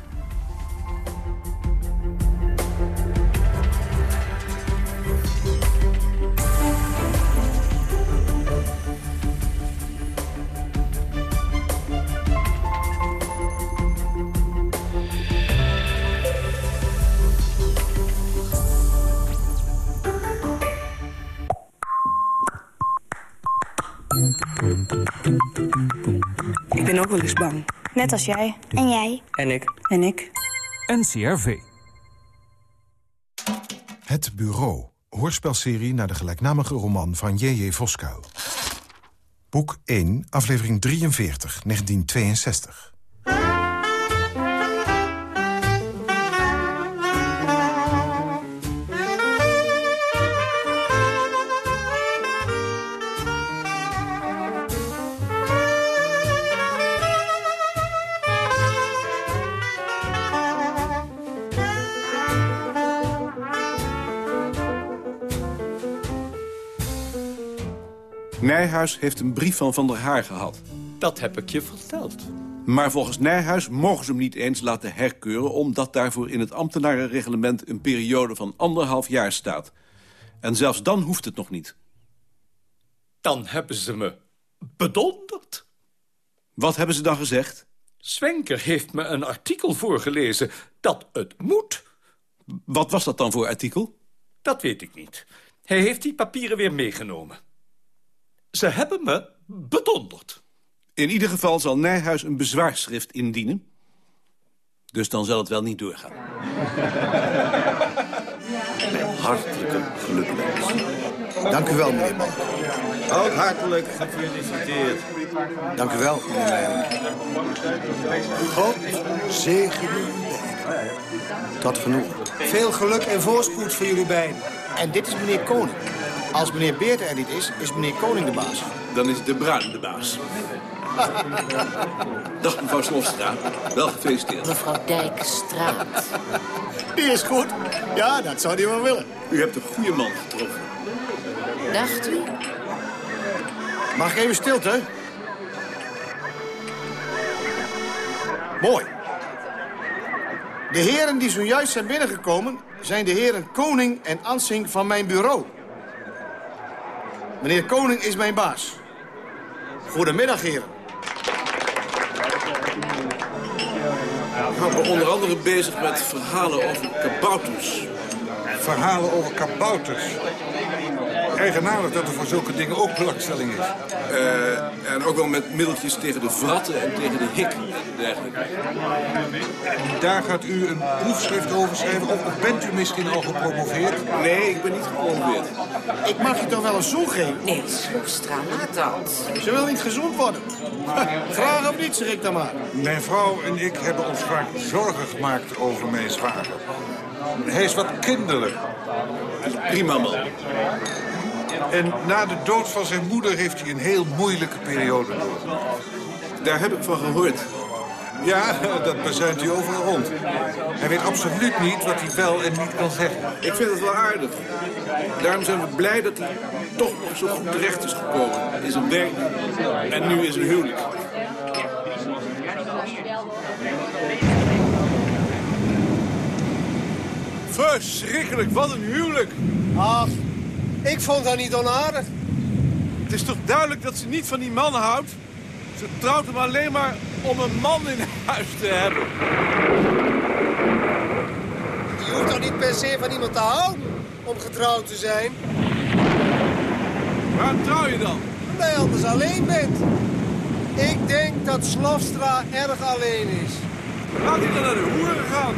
Net als jij. En jij. En ik. En ik. NCRV. Het Bureau, hoorspelserie naar de gelijknamige roman van J.J. Voskuil. Boek 1, aflevering 43, 1962. Nijhuis heeft een brief van Van der Haar gehad. Dat heb ik je verteld. Maar volgens Nijhuis mogen ze hem niet eens laten herkeuren... omdat daarvoor in het ambtenarenreglement een periode van anderhalf jaar staat. En zelfs dan hoeft het nog niet. Dan hebben ze me bedonderd. Wat hebben ze dan gezegd? Swenker heeft me een artikel voorgelezen dat het moet. Wat was dat dan voor artikel? Dat weet ik niet. Hij heeft die papieren weer meegenomen. Ze hebben me bedonderd. In ieder geval zal Nijhuis een bezwaarschrift indienen. Dus dan zal het wel niet doorgaan. Hartelijke gelukwensen. Dank u wel, meneer Balk. Ook hartelijk gefeliciteerd. Dank u wel, meneer Meijer. God zegen u beiden. Tot genoeg. Veel geluk en voorspoed voor jullie beiden. En dit is meneer Koning. Als meneer Beert er niet is, is meneer Koning de baas. Dan is de bruin de baas. Dag mevrouw Slofstra. Wel gefeliciteerd. Mevrouw Dijkstraat. Die is goed. Ja, dat zou hij wel willen. U hebt een goede man getroffen. Dacht u? Mag ik even stilte? Mooi. De heren die zojuist zijn binnengekomen... zijn de heren Koning en Ansing van mijn bureau. Meneer Koning is mijn baas. Goedemiddag, heren. Ik ben onder andere bezig met verhalen over kabouters. Verhalen over kabouters. Eigenaardig dat er voor zulke dingen ook belangstelling is. Eh, en ook wel met middeltjes tegen de vratten en tegen de hik en dergelijke. Daar gaat u een proefschrift over schrijven. Of bent u misschien al gepromoveerd? Nee, ik ben niet gepromoveerd. Ik mag je toch wel een zoen geven? Nee, Slofstra, laat dat. Ze wil niet gezond worden. Graag of niet, zeg ik dan maar. Mijn vrouw en ik hebben ons vaak zorgen gemaakt over mijn zwager. Hij is wat kinderlijk. Prima man. En na de dood van zijn moeder heeft hij een heel moeilijke periode door. Daar heb ik van gehoord. Ja, dat bezuint hij overal rond. Hij weet absoluut niet wat hij wel en niet kan zeggen. Ik vind het wel aardig. Daarom zijn we blij dat hij toch nog zo goed terecht is gekomen. In zijn werk en nu in zijn huwelijk. Verschrikkelijk, wat een huwelijk. Ach, ik vond haar niet onaardig. Het is toch duidelijk dat ze niet van die man houdt? Ze trouwt hem alleen maar om een man in huis te hebben. Je hoeft toch niet per se van iemand te houden om getrouwd te zijn? Waarom trouw je dan? dat hij anders alleen bent. Ik denk dat Slofstra erg alleen is. Laat hij dan naar de hoeren gaan.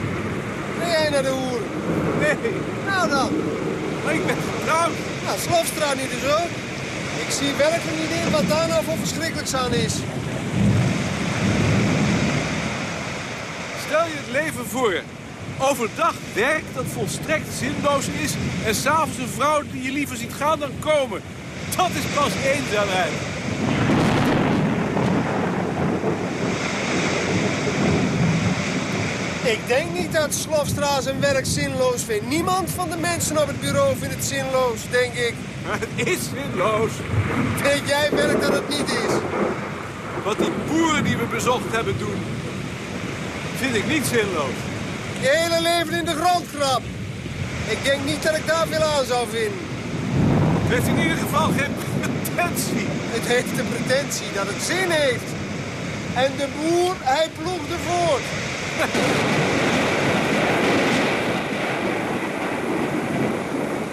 Ben jij naar de hoeren? Nee. Nou dan. Maar ik ben getrouwd. Nou, Slofstra niet dus ook. Ik zie werkelijk niet in wat daar nou voor verschrikkelijks aan is. Stel je het leven voor. Overdag werk dat volstrekt zinloos is... en s'avonds een vrouw die je liever ziet gaan dan komen. Dat is pas eenzaamheid. Ik denk niet dat Slofstra zijn werk zinloos vindt. Niemand van de mensen op het bureau vindt het zinloos, denk ik. Het is zinloos. Weet jij werk dat het niet is? Wat die boeren die we bezocht hebben doen... vind ik niet zinloos. Je hele leven in de grond krab. Ik denk niet dat ik daar veel aan zou vinden. Het heeft in ieder geval geen pretentie. Het heeft de pretentie dat het zin heeft. En de boer, hij ploegde voort.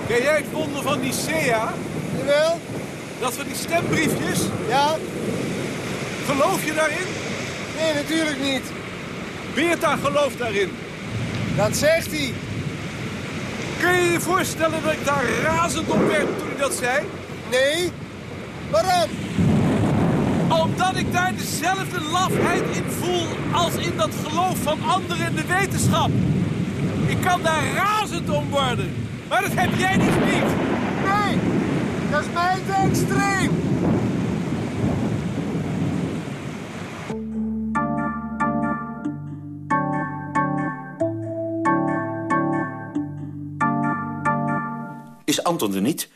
Ken jij het wonder van die SEA? Jawel. Dat van die stembriefjes? Ja. Geloof je daarin? Nee, natuurlijk niet. Beerta gelooft daarin. Dat zegt hij. Kun je je voorstellen dat ik daar razend op werd toen hij dat zei? Nee. Waarom? Omdat ik daar dezelfde lafheid in voel als in dat geloof van anderen in de wetenschap. Ik kan daar razend om worden. Maar dat heb jij dus niet. Nee, dat is mij te extreem. Is Anton er niet?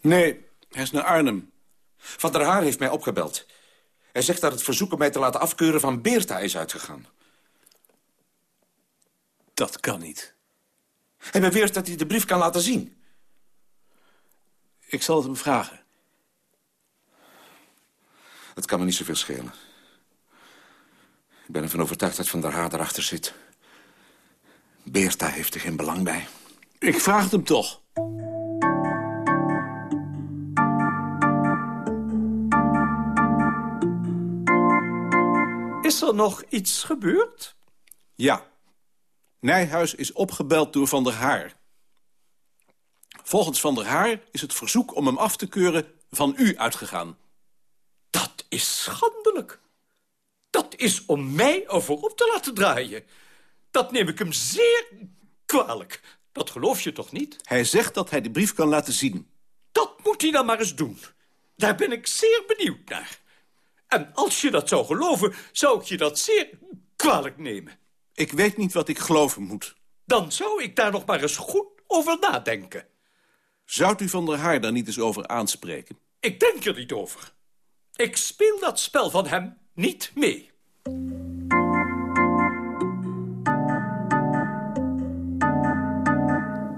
Nee, hij is naar Arnhem. Van der Haar heeft mij opgebeld. Hij zegt dat het verzoek om mij te laten afkeuren van Beerta is uitgegaan. Dat kan niet. Hij beweert dat hij de brief kan laten zien. Ik zal het hem vragen. Het kan me niet zoveel schelen. Ik ben ervan overtuigd dat Van der Haar erachter zit. Beerta heeft er geen belang bij. Ik vraag het hem toch. Is er nog iets gebeurd? Ja. Nijhuis is opgebeld door Van der Haar. Volgens Van der Haar is het verzoek om hem af te keuren van u uitgegaan. Dat is schandelijk. Dat is om mij over op te laten draaien. Dat neem ik hem zeer kwalijk. Dat geloof je toch niet? Hij zegt dat hij de brief kan laten zien. Dat moet hij dan maar eens doen. Daar ben ik zeer benieuwd naar. En als je dat zou geloven, zou ik je dat zeer kwalijk nemen. Ik weet niet wat ik geloven moet. Dan zou ik daar nog maar eens goed over nadenken. Zou u Van der Haar daar niet eens over aanspreken? Ik denk er niet over. Ik speel dat spel van hem niet mee.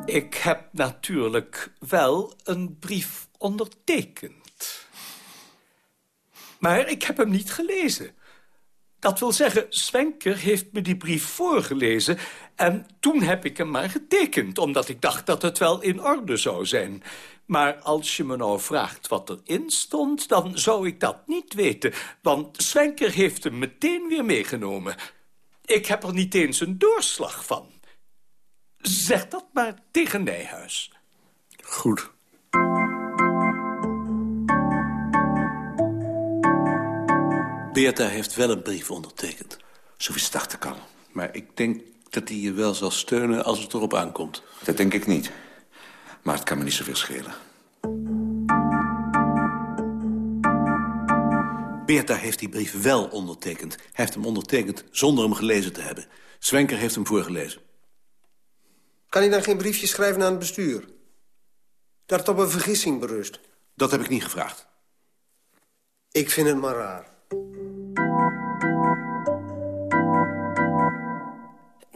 Ik heb natuurlijk wel een brief ondertekend. Maar ik heb hem niet gelezen. Dat wil zeggen, Swenker heeft me die brief voorgelezen... en toen heb ik hem maar getekend... omdat ik dacht dat het wel in orde zou zijn. Maar als je me nou vraagt wat erin stond... dan zou ik dat niet weten, want Swenker heeft hem meteen weer meegenomen. Ik heb er niet eens een doorslag van. Zeg dat maar tegen Nijhuis. Goed. Beerta heeft wel een brief ondertekend. Zo is dacht ik al. Maar ik denk dat hij je wel zal steunen als het erop aankomt. Dat denk ik niet. Maar het kan me niet zoveel schelen. Beerta heeft die brief wel ondertekend. Hij heeft hem ondertekend zonder hem gelezen te hebben. Swenker heeft hem voorgelezen. Kan hij dan geen briefje schrijven aan het bestuur? Dat het op een vergissing berust. Dat heb ik niet gevraagd. Ik vind het maar raar.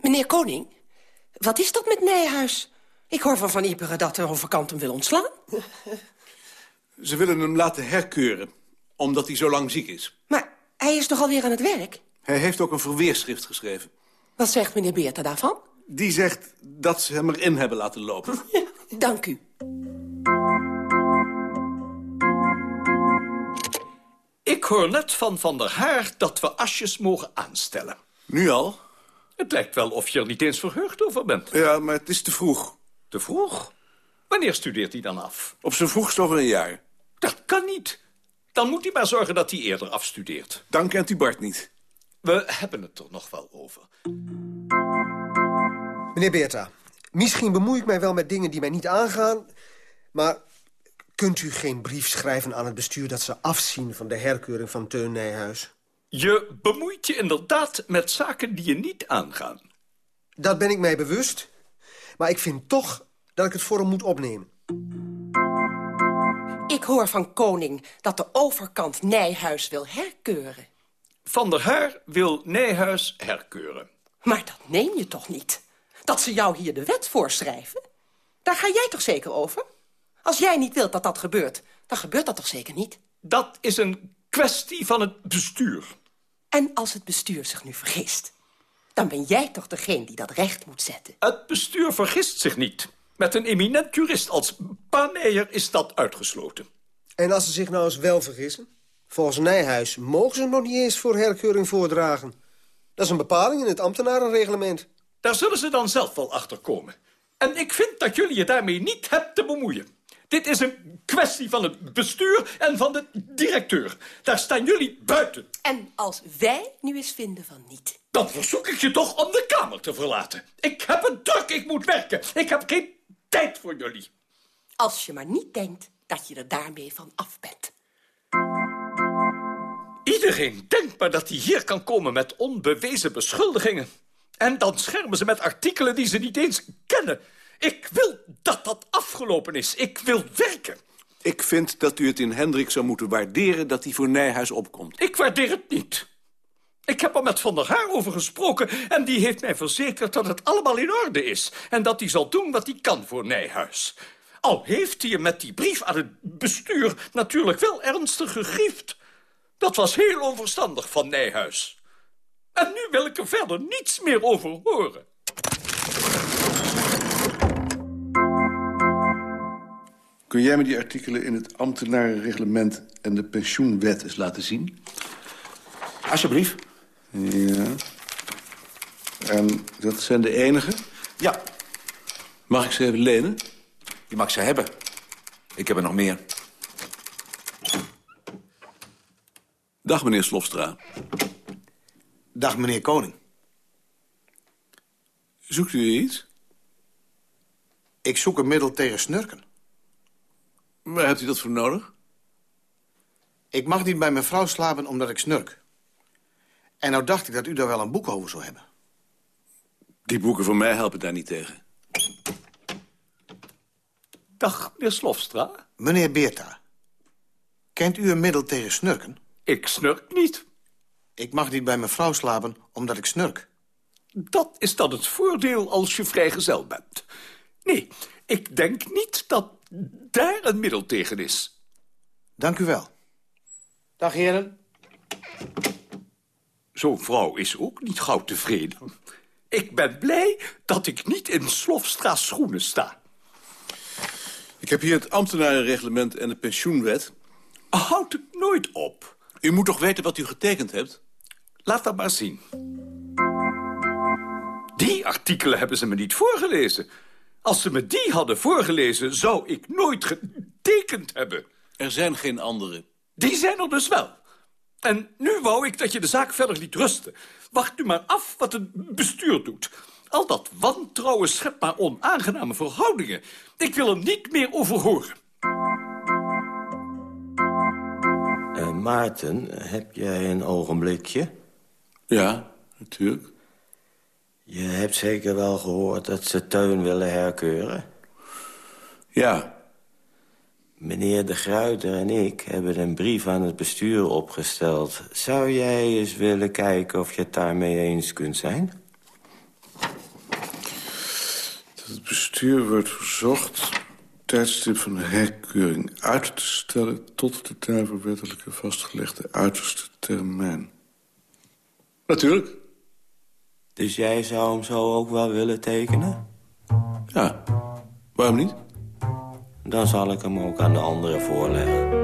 Meneer Koning, wat is dat met Nijhuis? Ik hoor van Van Iperen dat de overkant hem wil ontslaan. Ze willen hem laten herkeuren, omdat hij zo lang ziek is. Maar hij is toch alweer aan het werk? Hij heeft ook een verweerschrift geschreven. Wat zegt meneer Beerta daarvan? Die zegt dat ze hem erin hebben laten lopen. Dank u. Ik hoor net van Van der Haar dat we asjes mogen aanstellen. Nu al? Het lijkt wel of je er niet eens verheugd over bent. Ja, maar het is te vroeg. Te vroeg? Wanneer studeert hij dan af? Op zijn vroegst over een jaar. Dat kan niet. Dan moet hij maar zorgen dat hij eerder afstudeert. Dan kent u Bart niet. We hebben het er nog wel over. Meneer Beerta, misschien bemoei ik mij wel met dingen die mij niet aangaan... maar kunt u geen brief schrijven aan het bestuur... dat ze afzien van de herkeuring van Teun Nijhuis? Je bemoeit je inderdaad met zaken die je niet aangaan. Dat ben ik mij bewust. Maar ik vind toch dat ik het voor hem moet opnemen. Ik hoor van Koning dat de overkant Nijhuis wil herkeuren. Van der Haar wil Nijhuis herkeuren. Maar dat neem je toch niet? Dat ze jou hier de wet voorschrijven? Daar ga jij toch zeker over? Als jij niet wilt dat dat gebeurt, dan gebeurt dat toch zeker niet? Dat is een kwestie van het bestuur. En als het bestuur zich nu vergist, dan ben jij toch degene die dat recht moet zetten? Het bestuur vergist zich niet. Met een eminent jurist als Paneer is dat uitgesloten. En als ze zich nou eens wel vergissen? Volgens Nijhuis mogen ze hem nog niet eens voor herkeuring voordragen. Dat is een bepaling in het ambtenarenreglement. Daar zullen ze dan zelf wel achter komen. En ik vind dat jullie je daarmee niet hebt te bemoeien. Dit is een kwestie van het bestuur en van de directeur. Daar staan jullie buiten. En als wij nu eens vinden van niet... Dan verzoek ik je toch om de kamer te verlaten. Ik heb het druk, ik moet werken. Ik heb geen tijd voor jullie. Als je maar niet denkt dat je er daarmee van af bent. Iedereen denkt maar dat hij hier kan komen met onbewezen beschuldigingen. En dan schermen ze met artikelen die ze niet eens kennen. Ik wil dat dat afgelopen is. Ik wil werken. Ik vind dat u het in Hendrik zou moeten waarderen dat hij voor Nijhuis opkomt. Ik waardeer het niet. Ik heb er met Van der Haar over gesproken... en die heeft mij verzekerd dat het allemaal in orde is... en dat hij zal doen wat hij kan voor Nijhuis. Al heeft hij met die brief aan het bestuur natuurlijk wel ernstig gegriefd. Dat was heel onverstandig van Nijhuis. En nu wil ik er verder niets meer over horen. Kun jij me die artikelen in het ambtenarenreglement en de pensioenwet eens laten zien? Alsjeblieft. Ja. En dat zijn de enige? Ja. Mag ik ze even lenen? Je mag ze hebben. Ik heb er nog meer. Dag, meneer Slofstra. Dag, meneer Koning. Zoekt u iets? Ik zoek een middel tegen snurken. Waar hebt u dat voor nodig? Ik mag niet bij mijn vrouw slapen omdat ik snurk. En nou dacht ik dat u daar wel een boek over zou hebben. Die boeken van mij helpen daar niet tegen. Dag, meneer Slofstra. Meneer Beerta, kent u een middel tegen snurken? Ik snurk niet. Ik mag niet bij mijn vrouw slapen omdat ik snurk. Dat is dan het voordeel als je vrijgezel bent. Nee, ik denk niet dat daar een middel tegen is. Dank u wel. Dag, heren. Zo'n vrouw is ook niet gauw tevreden. Ik ben blij dat ik niet in Slofstra schoenen sta. Ik heb hier het ambtenarenreglement en de pensioenwet. Houd het nooit op. U moet toch weten wat u getekend hebt? Laat dat maar zien. Die artikelen hebben ze me niet voorgelezen. Als ze me die hadden voorgelezen, zou ik nooit getekend hebben. Er zijn geen andere. Die zijn er dus wel. En nu wou ik dat je de zaak verder liet rusten. Wacht nu maar af wat het bestuur doet. Al dat wantrouwen schept maar onaangename verhoudingen. Ik wil er niet meer over horen. Uh, Maarten, heb jij een ogenblikje? Ja, natuurlijk. Je hebt zeker wel gehoord dat ze Teun willen herkeuren? Ja. Meneer De Gruiter en ik hebben een brief aan het bestuur opgesteld. Zou jij eens willen kijken of je het daarmee eens kunt zijn? Dat het bestuur wordt verzocht tijdstip van de herkeuring uit te stellen... tot de daarvoor wettelijke vastgelegde uiterste termijn. Natuurlijk. Dus jij zou hem zo ook wel willen tekenen? Ja, waarom niet? Dan zal ik hem ook aan de anderen voorleggen.